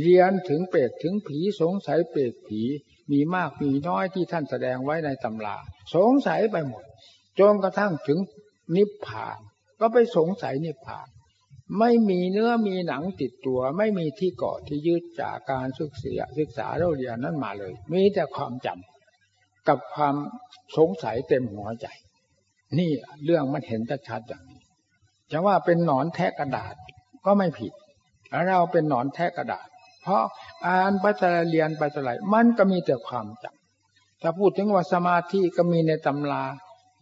เรียนถึงเปรตถึงผีสงสัยเปรตผีมีมากมีน้อยที่ท่านแสดงไว้ในตำราสงสัยไปหมดจนกระทั่งถึงนิพพาน ก็ไปสงสัยนิพพาน ไม่มีเนื้อมีหนังติดตัว ไม่มีที่เกาะที่ยึดจากการศึกษาศึกษาเราเรียนนั้นมาเลย มีแต่ความจำกับความสงสัยเต็มหัวใจ นี่เรื่องมันเห็นชัดอย่างนี้จะว่าเป็นหนอนแทะกระดาษก็ไม่ผิด แล้วเราเป็นหนอนแทะกระดาษ เพราะอ่านไปแต่เรียนไปแต่ไรมันก็มีแต่ความจำถ้าพูดถึงว่าสมาธิก็มีในตำรา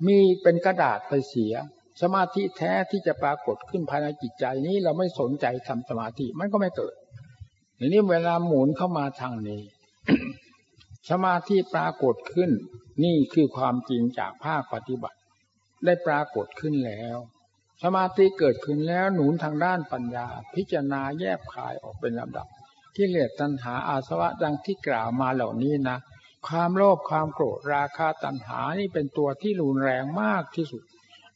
มีเป็นกระดาษไปเสีย สมาธิแท้ที่จะปรากฏขึ้นภายในจิตใจนี้เราไม่สนใจทำสมาธิมันก็ไม่เกิดในนี้เวลาหมุนเข้ามาทางนี้ สมาธิปรากฏขึ้น นี่คือความจริงจากภาคปฏิบัติ ได้ปรากฏขึ้นแล้วสมาธิเกิดขึ้นแล้วหนุนทางด้านปัญญา พิจารณาแยบขายออกเป็นลำดับ กิเลสตัณหาอาสวะดังที่กล่าวมาเหล่านี้นะ ความโลภความโกรธราคาตัณหานี่เป็นตัวที่รุนแรงมากที่สุด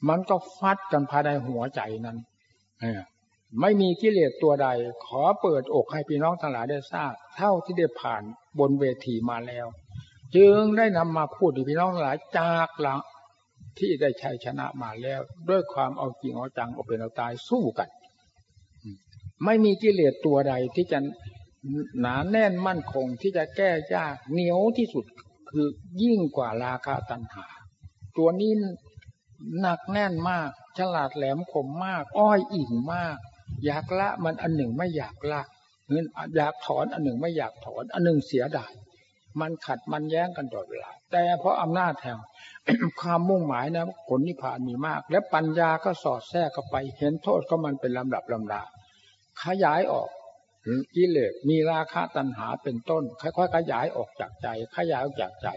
มันก็ฟัดกันภายในหัวใจนั้นไม่มีกิเลสตัวใด ขอเปิดอกให้พี่น้องทั้งหลายได้ทราบ เท่าที่ได้ผ่านบนเวทีมาแล้ว จึงได้นำมาพูดให้พี่น้องทั้งหลายจากหลังที่ได้ชัยชนะมาแล้ว ด้วยความเอาจริงเอาจังเอาเป็นเอาตายสู้กัน ไม่มีกิเลสตัวใดที่จะ หนาแน่นมั่นคงที่จะแก้ยากเหนียวที่สุดคือยิ่งกว่าราคาตัณหา ตัวนี้หนักแน่นมาก ฉลาดแหลมคมมาก อ้อยอิ่งมาก อยากละมันอันหนึ่งไม่อยากละเงินอยากถอนอันหนึ่งไม่อยากถอน อันหนึ่งเสียดายมันขัดมันแย้งกันตลอดเวลาแต่เพราะอำนาจแห่งความมุ่งหมายนะผลนิพพานมีมาก และปัญญาก็สอดแทรกเข้าไป เห็นโทษก็มันเป็นลำดับลำดาขยายออก กิเลสมีราคะตัณหาเป็นต้น ค่อยๆขยายออกจากใจ ขยายออกจากใจ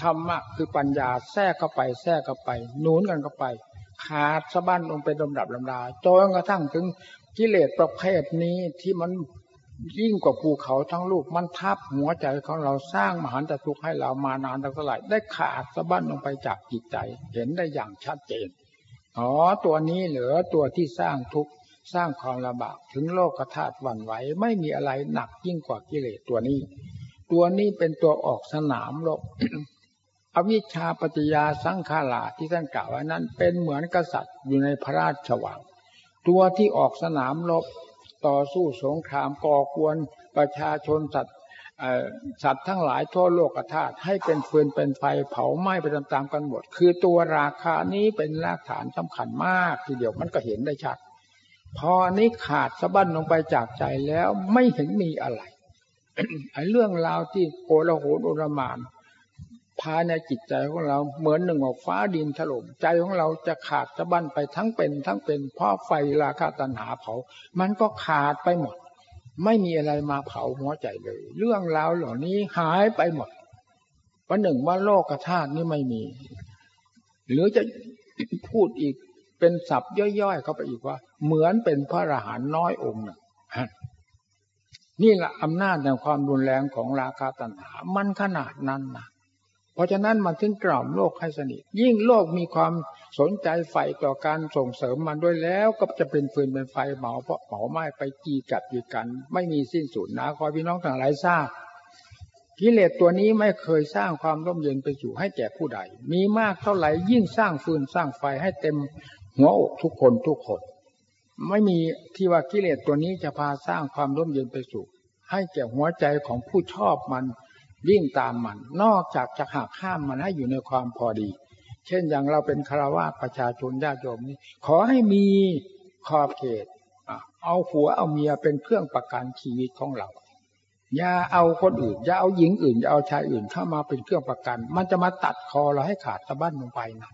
ธรรมะคือปัญญาแทรกเข้าไปแทรกเข้าไปหนุนกันเข้าไป ขาดสะบั้นลงเป็นลำดับลำดาจนกระทั่งถึงกิเลสประเภทนี้ที่มันยิ่งกว่าภูเขาทั้งลูกมันทับหัวใจของเราสร้างมหันตทุกข์ให้เรามานานตั้งเท่าไหร่ได้ขาดสะบั้นลงไปจากจิตใจ เห็นได้อย่างชัดเจนอ๋อตัวนี้เหลือตัวที่สร้างทุกข์ สร้างความลำบากถึงโลกธาตุวันไหวไม่มีอะไรหนักยิ่งกว่ากิเลสตัวนี้ ตัวนี้เป็นตัวออกสนามรบอวิชชาปฏิยาสังขาราที่ท่านกล่าวไว้นั้น เป็นเหมือนกษัตริย์อยู่ในพระราชวัง ตัวที่ออกสนามรบต่อสู้สงครามก่อกวนประชาชนสัตว์สัตว์ทั้งหลายทั่วโลกธาตุให้เป็นฟืนเป็นไฟเผาไหม้ไปตามๆกันหมด คือตัวราคานี้เป็นรากฐานสำคัญมากทีเดียวมันก็เห็นได้ชัด พอนี้ขาดสะบั้นลงไปจากใจแล้วไม่เห็นมีอะไรไอ้เรื่องราวที่โกลาหลอุรมานภายในจิตใจของเราเหมือนหนึ่งออกฟ้าดินถล่มใจของเราจะขาดสะบั้นไปทั้งเป็น ทั้งเป็นเพราะไฟราคาตัณหาเผา มันก็ขาดไปหมด ไม่มีอะไรมาเผาหัวใจเลย เรื่องราวเหล่านี้หายไปหมดวันหนึ่งว่าโลกธาตุนี้ไม่มี หรือจะพูดอีก เป็นศัพท์ย่อยๆเข้าไปอีกว่า เหมือนเป็นพระอรหันต์น้อยองค์หนึ่งนี่แหละอำนาจในความรุนแรงของราคาตัณหา มันขนาดนั้นนะเพราะฉะนั้นมันถึงกล่อมโลกให้สนิท ยิ่งโลกมีความสนใจใฝ่ต่อการส่งเสริมมันด้วยแล้ว ก็จะเป็นฟืนเป็นไฟเหมาเพราะเหมาไม้ไปจีกัดจีกัน ไม่มีสิ้นสุดนะคอยพี่น้องทั้งหลายทราบกิเลสตัวนี้ไม่เคยสร้างความร่มเย็นไปสู่ให้แก่ผู้ใด มีมากเท่าไหร่ยิ่งสร้างฟืนสร้างไฟให้เต็ม หัวอกทุกคนทุกคน ไม่มีที่ว่ากิเลสตัวนี้จะพาสร้างความร่มเย็นไปสู่ ให้แก่หัวใจของผู้ชอบมันวิ่งตามมัน นอกจากจะหักห้ามมันให้อยู่ในความพอดี เช่นอย่างเราเป็นคารวะประชาชนญาติโยมนี่ขอให้มีขอบเขตเอาผัวเอาเมียเป็นเครื่องประกันชีวิตของเรา อย่าเอาคนอื่น อย่าเอาหญิงอื่น อย่าเอาชายอื่นเข้ามาเป็นเครื่องประกัน มันจะมาตัดคอเราให้ขาดสะบั้นลงไปนะ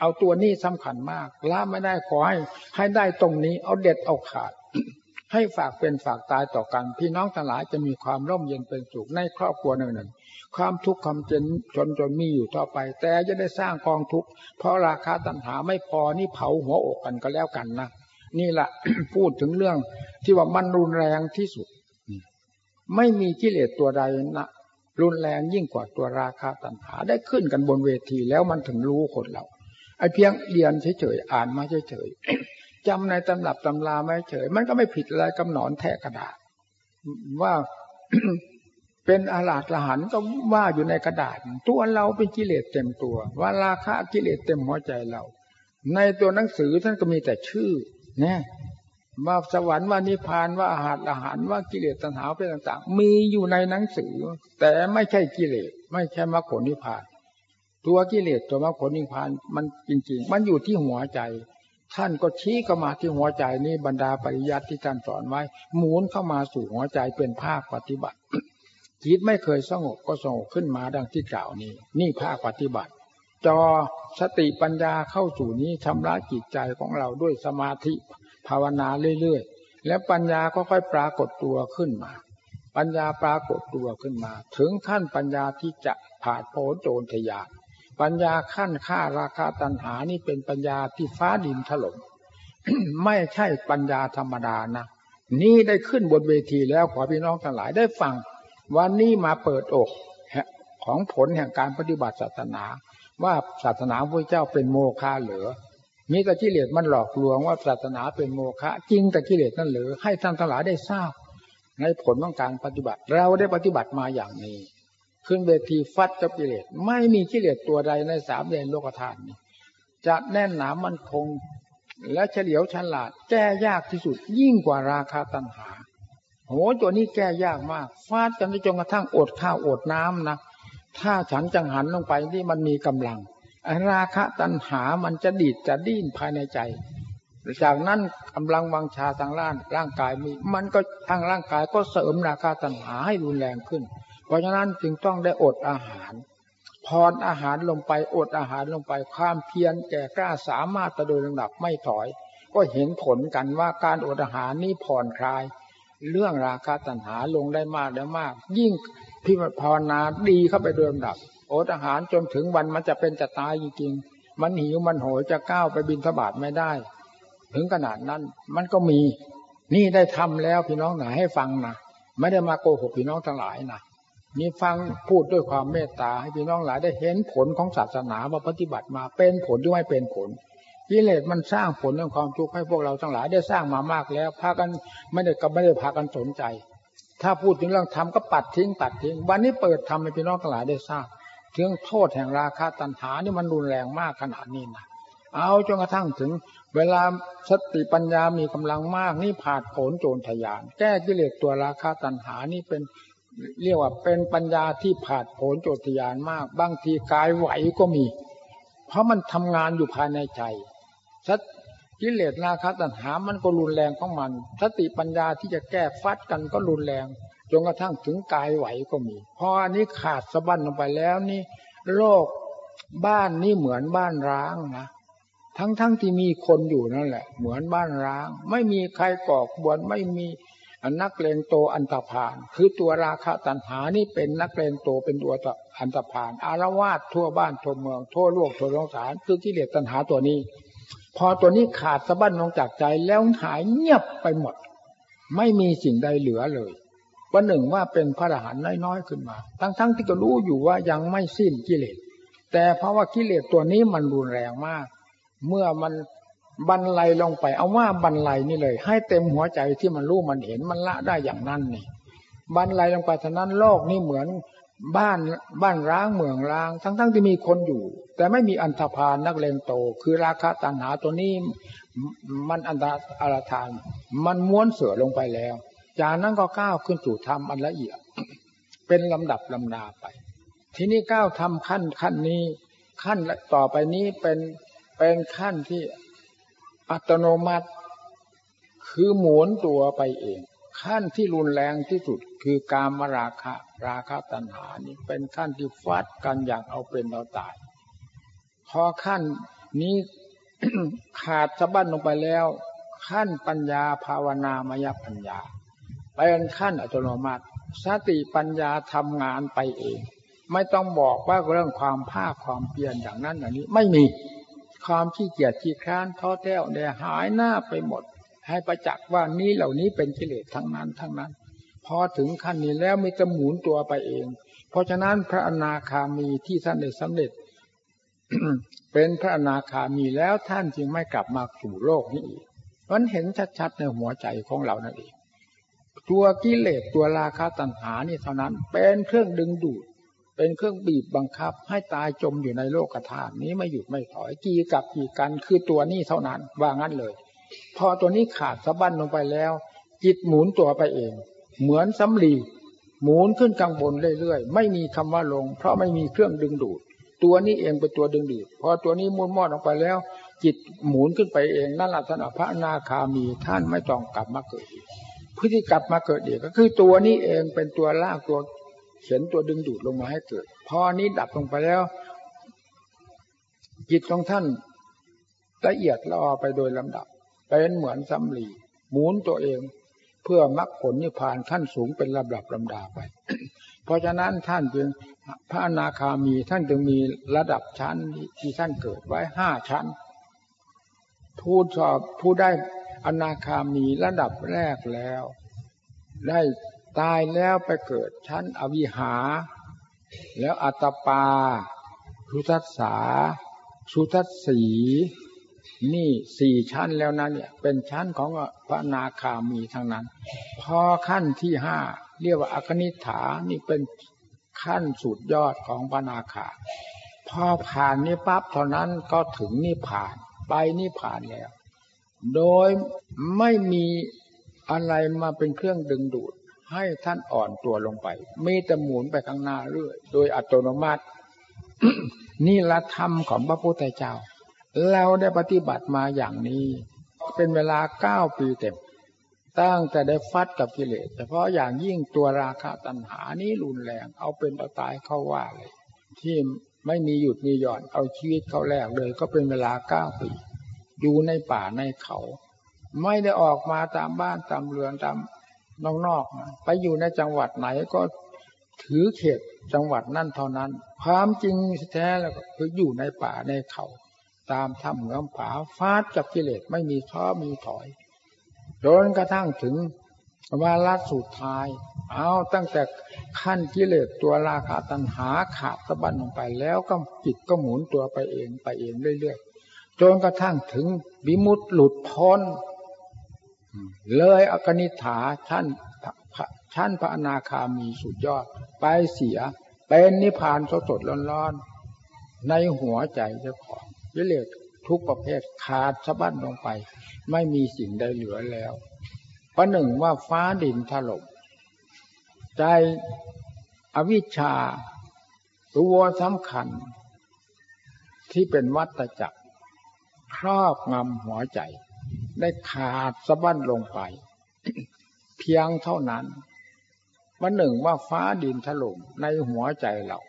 เอาตัวนี้สำคัญมากละไม่ได้ขอให้ ให้ได้ตรงนี้ เอาเด็ดเอาขาด ให้ฝากเป็นฝากตายต่อกัน พี่น้องทั้งหลายจะมีความร่มเย็นเป็นสุขในครอบครัวหนึ่งหนึ่งความทุกข์ความเจนจนจนมีอยู่ต่อไป แต่จะได้สร้างกองทุกข์เพราะราคาตัณหาไม่พอนี่เผาหัวอกกันก็แล้วกันนะนี่แหละพูดถึงเรื่องที่ว่ามันรุนแรงที่สุด ไม่มีกิเลสตัวใดนะรุนแรงยิ่งกว่าตัวราคาตัณหาได้ขึ้นกันบนเวทีแล้วมันถึงรู้คนเรา ไอ้เพียงเรียนเฉยๆอ่านมาเฉยๆจำในตำรับตำราไม่เฉย มันก็ไม่ผิดอะไรกำหนอนแทะกระดาษ ว่าเป็นอาลาดละหันก็ว่าอยู่ในกระดาษ ตัวเราเป็นกิเลสเต็มตัว ว่าราคะกิเลสเต็มหัวใจเรา ในตัวหนังสือท่านก็มีแต่ชื่อเนี่ยว่าสวรรค์ว่านิพพานว่าอาหารอาหารว่ากิเลสตัณหาเป็นต่าง ๆ มีอยู่ในหนังสือ แต่ไม่ใช่กิเลสไม่ใช่มรรคผลนิพพาน ตัวกิเลสตัวมรรคผลนิพพานมันจริง ๆ มันอยู่ที่หัวใจ ท่านก็ชี้เข้ามาที่หัวใจนี่บรรดาปริยัติที่ท่านสอนไว้ หมุนเข้ามาสู่หัวใจเป็นภาคปฏิบัติจิตไม่เคยสงบก็สงบขึ้นมาดังที่กล่าวนี้ นี่ภาคปฏิบัติ จอสติปัญญาเข้าสู่นี้ชำระจิตใจของเราด้วยสมาธิภาวนาเรื่อยๆ แล้วปัญญาก็ค่อยปรากฏตัวขึ้นมา ปัญญาปรากฏตัวขึ้นมา ถึงขั้นปัญญาที่จะผ่านโผโจรทยาน ปัญญาขั้นค่าราคาตัณหานี่เป็นปัญญาที่ฟ้าดินถล่มไม่ใช่ปัญญาธรรมดานะนี่ได้ขึ้นบนเวทีแล้วขอพี่น้องทั้งหลายได้ฟังวันนี้มาเปิดอกของผลแห่งการปฏิบัติศาสนา ว่าศาสนาพระเจ้าเป็นโมฆะเหลือมีแต่กิเลสมันหลอกลวงว่าศาสนาเป็นโมฆะจริงแต่กิเลสนั่นหรือให้ท่านทั้งหลายได้ทราบ ในผลของการปฏิบัติ เราได้ปฏิบัติมาอย่างนี้ ขึ้นเวทีฟัดกับกิเลสไม่มีกิเลสตัวใดในสามเดนโลกธาตุนี้จะแน่นหนามันคง และเฉลียวฉลาด แก้ยากที่สุด ยิ่งกว่าราคาตัณหาโหตัวนี้แก้ยากมากฟาดกันจนกระทั่งอดข้าวอดน้ำนะถ้าฉันจังหันลงไปที่มันมีกำลัง ราคะตัณหามันจะดีดจะดิ้นภายในใจ จากนั้นกำลังวังชาทางร่างร่างกายมี มันก็ทางร่างกายก็เสริมราคาตัณหาให้รุนแรงขึ้น เพราะฉะนั้นจึงต้องได้อดอาหารพรอาหารลงไปอดอาหารลงไปความเพียรแก่กล้าสามารถตะโดยลำดับไม่ถอย ก็เห็นผลกันว่าการอดอาหารนี้ผ่อนคลาย เรื่องราคาตัณหาลงได้มากได้มาก ยิ่งพิมพ์ภาวนาดีเข้าไปโดยลำดับอดอาหารจนถึงวันมันจะเป็นจะตายจริงๆมันหิวมันโหยจะก้าวไปบินทบาทไม่ได้ ถึงขนาดนั้นมันก็มี นี่ได้ทำแล้วพี่น้องไหนให้ฟังนะไม่ได้มาโกหกพี่น้องทั้งหลายนะ นี่ฟังพูดด้วยความเมตตาให้พี่น้องหลายได้เห็นผลของศาสนาว่าปฏิบัติมาเป็นผลหรือไม่เป็นผลกิเลสมันสร้างผลเรื่องความทุกข์ให้พวกเราทั้งหลายได้สร้างมามากแล้วพากันไม่ได้ก็ไม่ได้พากันสนใจ ถ้าพูดถึงเรื่องธรรมก็ปัดทิ้งปัดทิ้ง วันนี้เปิดธรรมให้พี่น้องทั้งหลายได้ทราบถึงโทษแห่งราคาตัณหานี่มันรุนแรงมากขนาดนี้นะเอาจนกระทั่งถึงเวลาสติปัญญามีกำลังมากนี่ผ่าผลโจรทยาน แก้กิเลสตัวราคาตัณหานี่เป็น เรียกว่าเป็นปัญญาที่ผ่าผลโจทยานมาก บางทีกายไหวก็มี เพราะมันทำงานอยู่ภายในใจสกิเลสราคาตัณหามันก็รุนแรงของมัน สติปัญญาที่จะแก้ฟัดกันก็รุนแรงจนกระทั่งถึงกายไหวก็มี พออันนี้ขาดสะบั้นลงไปแล้วนี่ โลกบ้านนี่เหมือนบ้านร้างนะทั้งๆทที่มีคนอยู่นั่นแหละ เหมือนบ้านร้าง ไม่มีใครก่อกวนไม่มี นักเลงโตอันตรพาน คือตัวราคะตัณหานี่เป็นนักเลงโตเป็นตัวอันตรพาน อารวาสทั่วบ้านทั่วเมือง ทั่วโลกทั่วโลกสารคือกิเลสตัณหาตัวนี้ พอตัวนี้ขาดสะบั้นลงจากใจแล้วหายเงียบไปหมด ไม่มีสิ่งใดเหลือเลยวันหนึ่งว่าเป็นพระอรหันต์น้อยๆขึ้นมา ทั้งๆทที่ก็รู้อยู่ว่ายังไม่สิ้นกิเลสแต่เพราะว่ากิเลสตัวนี้มันรุนแรงมาก เมื่อมัน บรรลัยลงไปเอาว่าบรรลัยนี่เลย ให้เต็มหัวใจที่มันรู้มันเห็นมันละได้อย่างนั้นนี่บรรลัยลงไปฉะนั้นโลกนี่เหมือนบ้านบ้านร้างเมืองร้าง ทั้งๆทที่มีคนอยู่ แต่ไม่มีอันธพาลนักเลงโต คือราคาตัณหาตัวนี้มันอันตรธาน มันม้วนเสือลงไปแล้ว จากนั้นก็ก้าวขึ้นสู่ธรรมอันละเอียด เป็นลำดับลำดาไป ทีนี้ก้าวทำขั้นขั้นนี้ขั้นต่อไปนี้เป็นเป็นขั้นที่ อัตโนมัติ คือหมุนตัวไปเอง ขั้นที่รุนแรงที่สุดคือการมราคะ ราคะตัณหานี่เป็นขั้นที่ฟัดกันอย่างเอาเป็นเอาตาย พอขั้นนี้ขาดสะบั้นลงไปแล้ว ขั้นปัญญาภาวนามยปัญญาเป็นขั้นอัตโนมัติ สติปัญญาทำงานไปเอง ไม่ต้องบอกว่าเรื่องความภาคความเปลี่ยนอย่างนั้นอย่างนี้ไม่มี ความขี้เกียจขี้คร้านท้อแท้เนี่ยหายหน้าไปหมด ให้ประจักษ์ว่านี้เหล่านี้เป็นกิเลสทั้งนั้นทั้งนั้น พอถึงขั้นนี้แล้วมีจะหมุนตัวไปเอง เพราะฉะนั้นพระอนาคามีที่ท่านได้สำเร็จ เป็นพระอนาคามีแล้วท่านจึงไม่กลับมาสู่โลกนี้อีกมันเห็นชัดๆในหัวใจของเรานั่นเองตัวกิเลสตัวราคะตัณหานี่เท่านั้น เป็นเครื่องดึงดูด เป็นเครื่องบีบบังคับ ให้ตายจมอยู่ในโลกธาตุนี้ไม่หยุดไม่ถอยกีกับกีกันคือตัวนี้เท่านั้นว่างั้นเลย พอตัวนี้ขาดสะบั้นลงไปแล้ว จิตหมุนตัวไปเอง เหมือนสำลีหมุนขึ้นกลางบนเรื่อยๆ ไม่มีคำว่าลง เพราะไม่มีเครื่องดึงดูด ตัวนี้เองเป็นตัวดึงดูดพอตัวนี้มุนมอดลงไปแล้ว จิตหมุนขึ้นไปเองนั่นแหละท่านพระนาคามีท่านไม่ต้องกลับมาเกิดอีกพฤติกรรมมาเกิดอีกก็คือตัวนี้เองเป็นตัวลากตัว เขียนตัวดึงดูดลงมาให้เกิด พอนี้ดับลงไปแล้ว จิตของท่านละเอียดละออไปโดยลำดับ เป็นเหมือนสำลีหมุนตัวเอง เพื่อมรรคผลนิพพานขั้นสูงเป็นลำดับลำดาไป เพราะฉะนั้นท่านจึงพระอนาคามีท่านจึงมีระดับชั้นที่ท่านเกิดไว้ห้าชั้น ผู้สอบผู้ได้อนาคามีระดับแรกแล้ว ได้ ตายแล้วไปเกิดชั้นอวิหา แล้วอัตปา สุทัสสา สุทัสสี นี่สี่ชั้นแล้วนั้นเนี่ย เป็นชั้นของพระนาคามีทั้งนั้น พอขั้นที่ห้าเรียกว่าอคนิฐานี่เป็นขั้นสุดยอดของพระนาคาพอผ่านนี้ปั๊บเท่านั้นก็ถึงนิพพาน ไปนิพพานแล้ว โดยไม่มีอะไรมาเป็นเครื่องดึงดูด ให้ท่านอ่อนตัวลงไป มีแต่หมุนไปข้างหน้าเรื่อย โดยอัตโนมัติ นี่ละธรรมของพระพุทธเจ้า เราได้ปฏิบัติมาอย่างนี้ เป็นเวลาเก้าปีเต็ม ตั้งแต่ได้ฟัดกับกิเลสเฉพาะอย่างยิ่งตัวราคะตัณหานี้รุนแรง เอาเป็นเอาตายเข้าว่าเลย ที่ไม่มีหยุดมีหย่อนเอาชีวิตเข้าแลกเลย ก็เป็นเวลาเก้าปี อยู่ในป่าในเขา ไม่ได้ออกมาตามบ้านตามเรือนตาม นอกๆไปอยู่ในจังหวัดไหนก็ถือเขตจังหวัดนั่นเท่านั้น ความจริงแท้แล้วก็คืออยู่ในป่าในเขา ตามถ้ำเงือผาฟาดกับกิเลสไม่มีท้อมีถอยจนกระทั่งถึงวาระสุดท้าย เอาตั้งแต่ขั้นกิเลสตัวราคาตัณหาขาดสะบั้นลงไปแล้วก็จิตก็หมุนตัวไปเองไปเองเรื่อยๆจนกระทั่งถึงบิมุตหลุดพ้น เลยอกนิฐาท่านท่านพระอนาคามีสุดยอด ไปเสีย เป็นนิพพานสดสดร้อนๆ ในหัวใจเจ้าของวิเลศทุกประเภทขาดสะบั้นลงไป ไม่มีสิ่งใดเหลือแล้วประหนึ่งว่าฟ้าดินถล่มใจอวิชชา ตัวสำคัญ ที่เป็นวัตจักรครอบงำหัวใจ ได้ขาดสะบั้นลงไป เพียงเท่านั้นวันหนึ่งว่าฟ้าดินถล่มในหัวใจเรา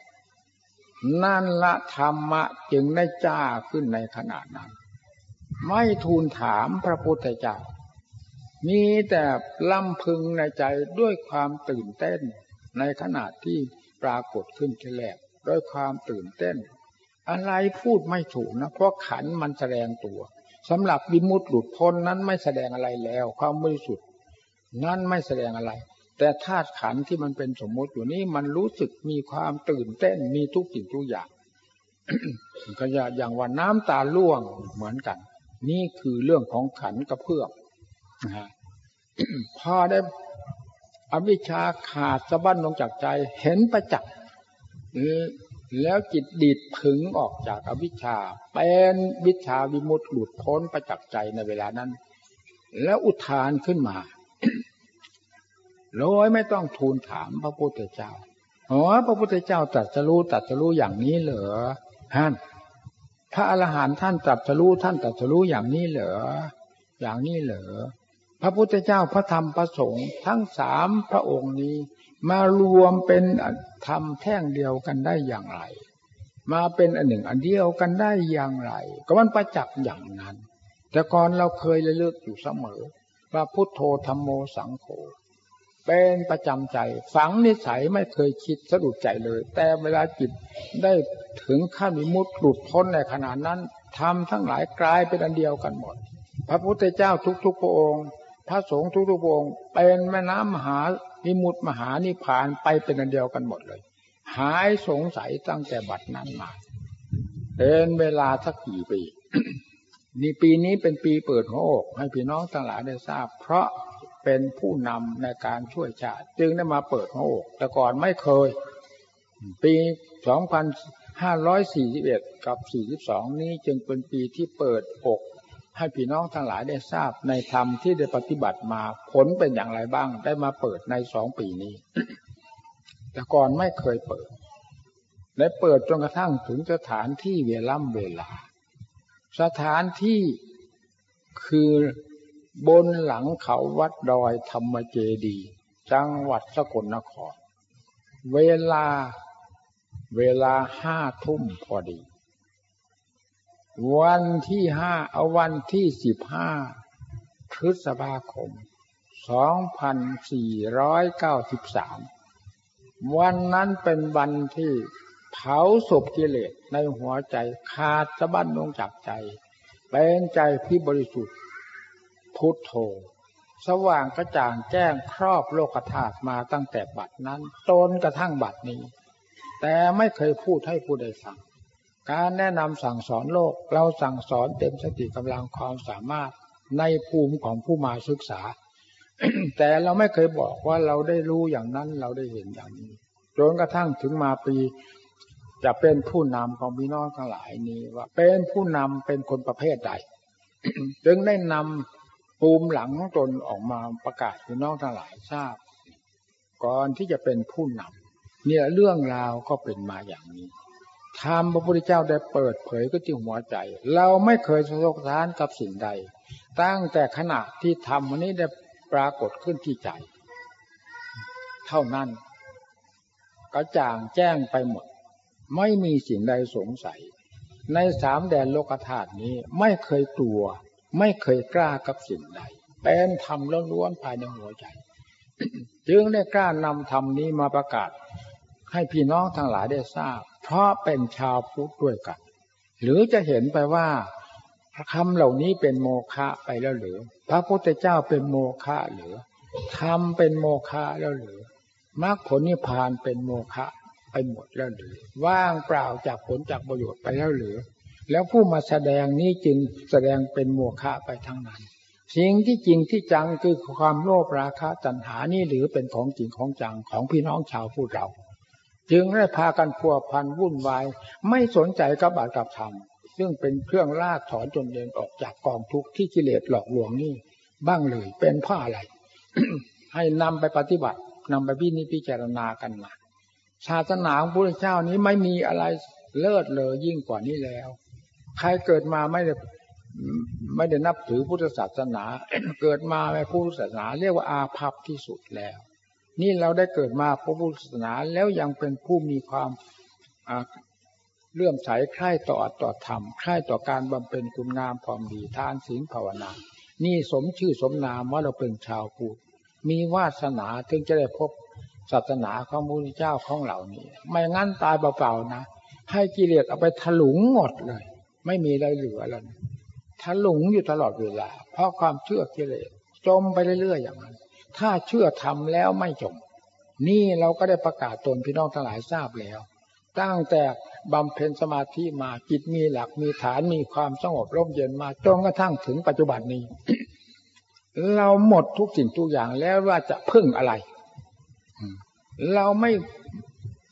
นั่นละธรรมะจึงได้จ้าขึ้นในขณะนั้น ไม่ทูลถามพระพุทธเจ้า มีแต่ลำพึงในใจด้วยความตื่นเต้น ในขณะที่ปรากฏขึ้นทีแรกด้วยความตื่นเต้น อะไรพูดไม่ถูกนะ เพราะขันมันแสดงตัว สำหรับวิมุตติหลุดพ้นนั้นไม่แสดงอะไรแล้ว ความบริสุทธิ์นั้นไม่แสดงอะไร แต่ธาตุขันที่มันเป็นสมมติอยู่นี้มันรู้สึกมีความตื่นเต้นมีทุกสิ่งทุกอย่างก็อย่างว่าน้ำตาล่วงเหมือนกัน นี่คือเรื่องของขันกระเพื่อมนะฮะพอได้อวิชชาขาดสะบั้นลงจากใจเห็นประจักษ์ แล้วจิตดีดผึงออกจากอวิชชา เป็นวิชาวิมุตติหลุดพ้นประจักษ์ใจในเวลานั้น แล้วอุทานขึ้นมาโดยไม่ต้องทูลถามพระพุทธเจ้าอ๋อพระพุทธเจ้าตรัสรู้ตรัสรู้อย่างนี้เหรอท่านพระอรหันต์ท่านตรัสรู้ท่านตรัสรู้อย่างนี้เหรออย่างนี้เหรอพระพุทธเจ้าพระธรรมพระสงฆ์ทั้งสามพระองค์นี้ มารวมเป็นทำแท่งเดียวกันได้อย่างไร มาเป็นอันหนึ่งอันเดียวกันได้อย่างไร ก็มันประจักษ์อย่างนั้น แต่ก่อนเราเคยระลึกอยู่เสมอ ว่าพุทโธธรรมโมสังโฆเป็นประจำใจ ฝังนิสัยไม่เคยคิดสะดุดใจเลย แต่เวลาจิตได้ถึงขั้นมิมุตหลุดพ้นในขณะนั้นทำทั้งหลายกลายเป็นอันเดียวกันหมด พระพุทธเจ้าทุกๆพระองค์ พระสงฆ์ทุกๆพระองค์ เป็นแม่น้ำมหาิมุตมหานิพานไปเป็นอันเดียวกันหมดเลย หายสงสัยตั้งแต่บัดนั้นมาเป็นเวลาสักกี่ปีนี่ปีนี้เป็นปีเปิดหัวอกให้พี่น้องทั้งหลายได้ทราบ เพราะเป็นผู้นำในการช่วยชาติ จึงได้มาเปิดหัวอก แต่ก่อนไม่เคย ปี2541 กับ 42 นี้จึงเป็นปีที่เปิดอก ให้พี่น้องทั้งหลายได้ทราบในธรรมที่ได้ปฏิบัติมาผลเป็นอย่างไรบ้าง ได้มาเปิดในสองปีนี้ แต่ก่อนไม่เคยเปิด และเปิดจนกระทั่งถึงสถานที่เวล่ำเวลา สถานที่คือบนหลังเขาวัดดอยธรรมเจดี จังหวัดสกลนคร เวลาเวลาห้าทุ่มพอดี วันที่ห้าเอาวันที่สิบห้าพฤษภาคมสองพันสี่ร้อยเก้าสิบสามวันนั้นเป็นวันที่เผาศพกิเลสในหัวใจขาดสะบั้นลงจากใจ เป็นใจที่บริสุทธิ์ พุทโธ สว่างกระจ่างแจ้งครอบโลกธาตุมาตั้งแต่บัดนั้นจนกระทั่งบัดนี้ แต่ไม่เคยพูดให้ผู้ใดฟัง การแนะนำสั่งสอนโลกเราสั่งสอนเต็มสติกำลังความสามารถในภูมิของผู้มาศึกษา แต่เราไม่เคยบอกว่าเราได้รู้อย่างนั้นเราได้เห็นอย่างนี้จนกระทั่งถึงมาปี จะเป็นผู้นำของพี่น้องทั้งหลายนี้ว่าเป็นผู้นำเป็นคนประเภทใดจึงได้นำปูมิหลังของตนออกมาประกาศพี่น้องทั้งหลายทราบ ก่อนที่จะเป็นผู้นำเนี่ยเรื่องราวก็เป็นมาอย่างนี้ ธรรมพระพุทธเจ้าได้เปิดเผยก็ที่หัวใจ เราไม่เคยสะทกสานกับสิ่งใด ตั้งแต่ขณะที่ทำวันนี้ได้ปรากฏขึ้นที่ใจ เท่านั้นกระจ่างแจ้งไปหมด ไม่มีสิ่งใดสงสัย ในสามแดนโลกธาตุนี้ไม่เคยกลัว ไม่เคยกล้ากับสิ่งใดเป็นธรรมล้วนๆภายในหัวใจ จึงได้กล้านำธรรมนี้มาประกาศ ให้พี่น้องทั้งหลายได้ทราบ เพราะเป็นชาวพุทธด้วยกัน หรือจะเห็นไปว่าคำเหล่านี้เป็นโมฆะไปแล้วหรือ พระพุทธเจ้าเป็นโมฆะหรือธรรมเป็นโมฆะแล้วหรือมรรคผลนิพพานเป็นโมฆะไปหมดแล้วหรือ ว่างเปล่าจากผลจากประโยชน์ไปแล้วหรือ แล้วผู้มาแสดงนี้จึงแสดงเป็นโมฆะไปทั้งนั้นสิ่งที่จริงที่จังคือความโลภราคะตัณหานี่หรือเป็นของจริงของจังของพี่น้องชาวพูดเรา จึงได้พากันพัวพันวุ่นวาย ไม่สนใจกับบาตกับธรรมซึ่งเป็นเครื่องลากถอนจนเดินออกจากกองทุกข์ที่กิเลสหลอกลวงนี่บ้างเลยเป็นเพราะอะไร ให้นำไปปฏิบัตินำไปพินิจพิจารณากันมาศาสนาของพระเจ้านี้ไม่มีอะไรเลิศเลยยิ่งกว่านี้แล้ว ใครเกิดมาไม่ได้ไม่ได้นับถือพุทธศาสนา เกิดมาในพุทธศาสนา เรียกว่าอาภัพที่สุดแล้ว นี่เราได้เกิดมาพระพุทธศาสนาแล้วยังเป็นผู้มีความเลื่อมใสใคร่ต่ออัตต่อธรรมใคร่ต่อการบำเพ็ญคุณงามความดีทานศีลภาวนา นี่สมชื่อสมนามว่าเราเป็นชาวพุทธมีวาสนาถึงจะได้พบศาสนาของพระพุทธเจ้าของเหล่านี้ ไม่งั้นตายเปล่าๆนะ ให้กิเลสเอาไปถลุงหมดเลย ไม่มีอะไรเหลือแล้วทะลุงอยู่ตลอดเวลา เพราะความเชื่อกิเลสจมไปเรื่อยๆอย่างนั้น ถ้าเชื่อทำแล้วไม่จม นี่เราก็ได้ประกาศตนพี่น้องทั้งหลายทราบแล้ว ตั้งแต่บำเพ็ญสมาธิมาจิตมีหลักมีฐานมีความสงบร่มเย็นมาจนกระทั่งถึงปัจจุบันนี้ เราหมดทุกสิ่งทุกอย่างแล้วว่าจะพึ่งอะไร เราไม่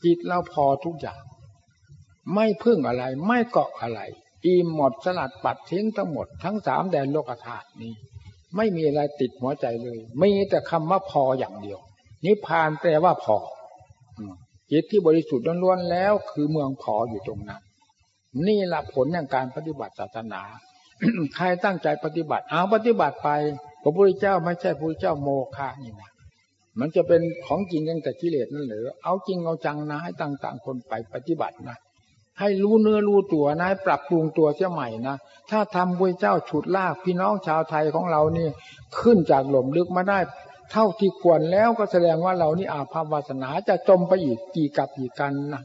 จิตเราพอทุกอย่าง ไม่พึ่งอะไร ไม่เกาะอะไรอิ่มหมดสลัดปัดทิ้งทั้งหมดทั้งสามแดนโลกธาตุนี้ ไม่มีอะไรติดหัวใจเลยมีแต่คำว่าพออย่างเดียว นิพพานแปลว่าพอจิตที่บริสุทธิ์ล้วนๆแล้ว คือเมืองพออยู่ตรงนั้น นี่แหละผลแห่งการปฏิบัติศาสนา ใครตั้งใจปฏิบัติ เอาปฏิบัติไปพระพุทธเจ้าไม่ใช่พระพุทธเจ้าโมฆะนี่นะมันจะเป็นของจริงตั้งแต่กิเลสนั่นหรือเอาจริงเอาจังนะให้ต่าง ๆ คนไปปฏิบัตินะ ให้รู้เนื้อรู้ตัวนะปรับปรุงตัวเสียใหม่นะถ้าทำพระเจ้าฉุดลากพี่น้องชาวไทยของเรานี่ขึ้นจากหล่มลึกมาได้ เท่าที่ควรแล้วก็แสดงว่าเรานี่อาภัพวาสนาจะจมไปอีกกี่กับกี่กันนะ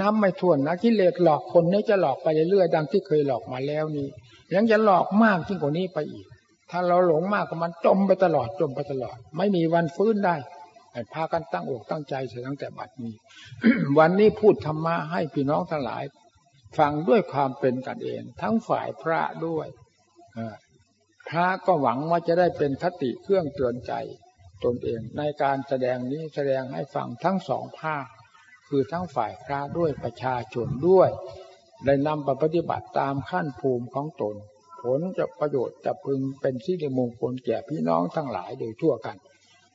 นับไม่ถ้วนนะกิเลสหลอกคนนี้จะหลอกไปเรื่อยๆดังที่เคยหลอกมาแล้วนี่ยังจะหลอกมากยิ่งกว่านี้ไปอีก ถ้าเราหลงมากก็มันจมไปตลอดจมไปตลอด ไม่มีวันฟื้นได้ พากันตั้งอกตั้งใจเสียตั้งแต่บัดนี้ วันนี้พูดธรรมะให้พี่น้องทั้งหลาย ฟังด้วยความเป็นกันเอง ทั้งฝ่ายพระด้วยพระก็หวังว่าจะได้เป็นคติเครื่องเตือนใจตนเอง ในการแสดงนี้แสดงให้ฟังทั้งสองภาค คือทั้งฝ่ายพระด้วยประชาชนด้วย ได้นำไปปฏิบัติตามขั้นภูมิของตน ผลจะประโยชน์จะพึงเป็นสิริมงคลแก่พี่น้องทั้งหลายโดยทั่วกัน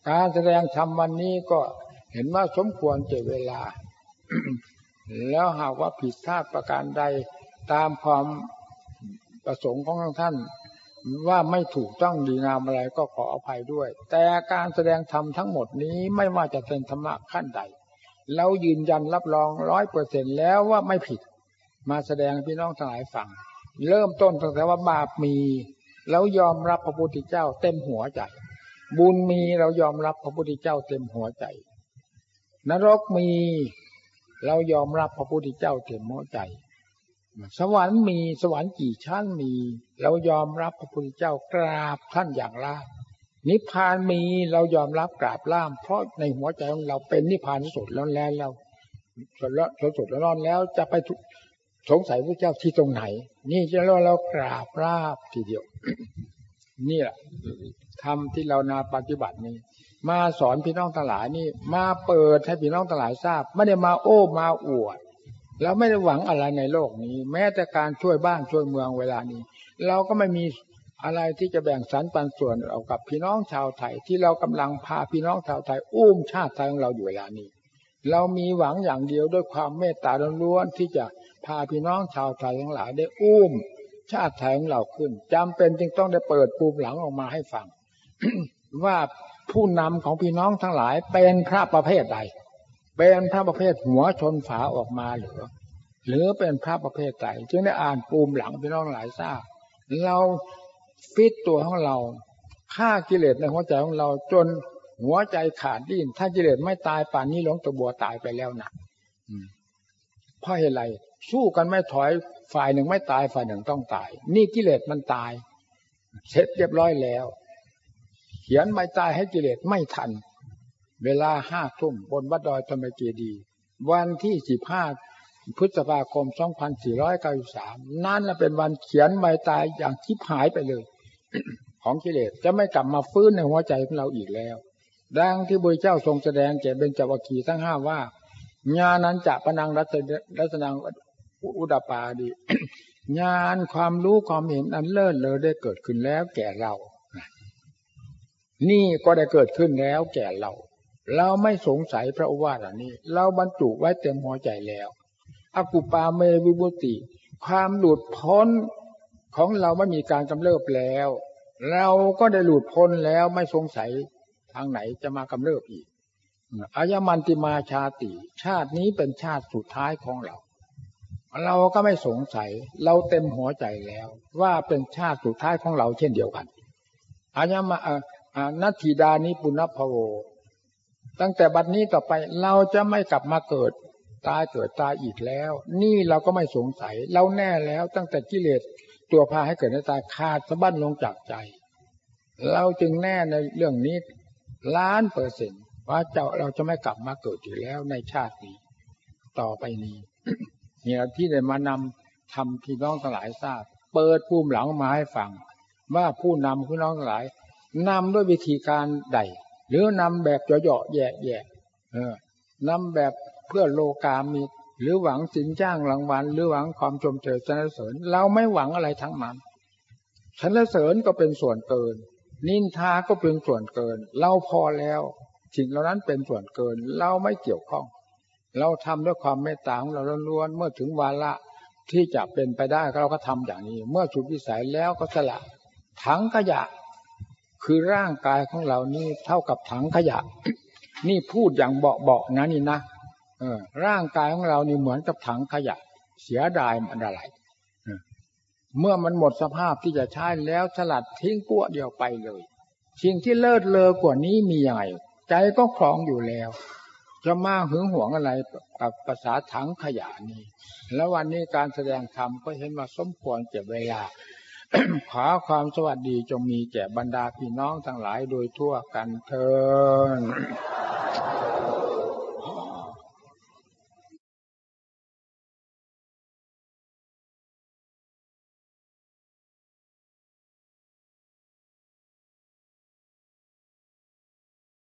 การแสดงธรรมวันนี้ก็เห็นว่าสมควรเจเวลา แล้วหากว่าผิดพลาดประการใดตามความประสงค์ของท่านว่าไม่ถูกต้องดีงามอะไรก็ขออภัยด้วย แต่การแสดงธรรมทั้งหมดนี้ไม่ว่าจะเป็นธรรมะขั้นใด เรายืนยันรับรองร้อยเปอร์เซ็นแล้วว่าไม่ผิด มาแสดงพี่น้องทั้งหลายฟัง เริ่มต้นตั้งแต่ว่าบาปมี แล้วยอมรับพระพุทธเจ้าเต็มหัวใจ บุญมีเรายอมรับพระพุทธเจ้าเต็มหัวใจ นรกมี เรายอมรับพระพุทธเจ้าเต็มหัวใจ สวรรค์มีสวรรค์กี่ชั้นมี เรายอมรับพระพุทธเจ้ากราบท่านอย่างลานิพพานมีเรายอมรับกราบล่าม เพราะในหัวใจของเราเป็นนิพพานสุดแล้วแล้วเราสดแล้วสดแล้วร้อนแล้วจะไปสงสัยพระเจ้าที่ตรงไหน นี่จะเราเรากราบลาบทีเดียว นี่แหละ ทำที่เรานาปฏิบัตินี้ มาสอนพี่น้องทั้งหลายนี่ มาเปิดให้พี่น้องทั้งหลายทราบ ไม่ได้มาโอ้มาอวดแล้วไม่ได้หวังอะไรในโลกนี้ แม้แต่การช่วยบ้านช่วยเมืองเวลานี้ เราก็ไม่มีอะไรที่จะแบ่งสรรปันส่วนเอากับพี่น้องชาวไทย ที่เรากำลังพาพี่น้องชาวไทยอุ้มชาติไทยของเราอยู่เวลานี้ เรามีหวังอย่างเดียวด้วยความเมตตาล้วนที่จะพาพี่น้องชาวไทยทั้งหลายได้อุ้มชาติไทยของเราขึ้นจำเป็นจึงต้องได้เปิดปูมหลังออกมาให้ฟัง ว่าผู้นำของพี่น้องทั้งหลายเป็นพระประเภทใด เป็นพระประเภทหัวชนฝาออกมาหรือหรือเป็นพระประเภทใดจึงได้อ่านปูมหลังพี่น้องหลายทราบเราฟิตตัวของเราฆ่ากิเลสในหัวใจของเราจนหัวใจขาดดิ้นถ้ากิเลสไม่ตายป่านนี้หลวงตะบัวตายไปแล้วนะเพราะเหตุไรสู้กันไม่ถอยฝ่ายหนึ่งไม่ตายฝ่ายหนึ่งต้องตาย นี่กิเลสมันตาย เสร็จเรียบร้อยแล้ว เขียนไม่ตายให้กิเลสไม่ทัน เวลาห้าทุ่มบนวัดดอยธรรมเจดี วันที่สิบห้าพฤษภาคม 2493 นั่นเป็นวันเขียนไม่ตายอย่างทิพหายไปเลย ของกิเลสจะไม่กลับมาฟื้นในหัวใจของเราอีกแล้ว ดังที่บุญเจ้าทรงแสดงแก่เบญจวัคคีทั้งห้าว่า ญาณนั้นจะปนังรัตนังอุดปาดี ญาณความรู้ความเห็นอันเลิศเลยได้เกิดขึ้นแล้วแก่เรา นี่ก็ได้เกิดขึ้นแล้วแก่เรา เราไม่สงสัยพระอุวาทอันนี้ เราบรรจุไว้เต็มหัวใจแล้วอกุปาเมวิบุติ ความหลุดพ้นของเราไม่มีการกำเริบแล้ว เราก็ได้หลุดพ้นแล้วไม่สงสัยทางไหนจะมากำเริบอีกอายมันติมาชาติ ชาตินี้เป็นชาติสุดท้ายของเรา เราก็ไม่สงสัย เราเต็มหัวใจแล้ว ว่าเป็นชาติสุดท้ายของเราเช่นเดียวกันอายมา นัตถิดานิปุณพโว ตั้งแต่บัดนี้ต่อไปเราจะไม่กลับมาเกิด ตายเกิดตายอีกแล้ว นี่เราก็ไม่สงสัย เราแน่แล้วตั้งแต่กิเลสตัวพาให้เกิดในตายขาดสะบั้นลงจากใจ เราจึงแน่ในเรื่องนี้ ล้านเปอร์เซ็นต์ว่าเจ้าเราจะไม่กลับมาเกิดอีกแล้วในชาตินี้ ต่อไปนี้เนี่ยที่ได้มานำทำพี่น้องทั้งหลายทราบ เปิดภูมิหลังมาให้ฟัง ว่าผู้นำพี่น้องทั้งหลาย นำด้วยวิธีการใด หรือนำแบบเจาะๆแย่ๆเออนำแบบเพื่อโลกามีหรือหวังสินจ้างรางวัลหรือหวังความชมเชยสรรเสริญ เราไม่หวังอะไรทั้งนั้นสรรเสริญก็เป็นส่วนเกิน นินทาก็เป็นส่วนเกิน เราพอแล้วสิ่งเหล่านั้นเป็นส่วนเกิน เราไม่เกี่ยวข้อง เราทำด้วยความเมตตาของเราล้วนเมื่อถึงวาระที่จะเป็นไปได้เราก็ทำอย่างนี้ เมื่อสุดวิสัยแล้วก็สละถังขยะ คือร่างกายของเรานี่เท่ากับถังขยะ นี่พูดอย่างเบาๆนะนี่นะเออ ร่างกายของเรานี่เหมือนกับถังขยะ เสียดายมันอะไรเมื่อมันหมดสภาพที่จะใช้แล้วสลัดทิ้งปั้วเดียวไปเลยสิ่งที่เลิศเลอกว่านี้มียังไงใจก็ครองอยู่แล้ว จะมาหึงหวงอะไรกับภาษาถังขยะนี่แล้ววันนี้การแสดงธรรมก็เห็นมาสมควรเก็บเวลา ขอความสวัสดีจงมีแก่บรรดาพี่น้องทั้งหลายโดยทั่วกันเทอ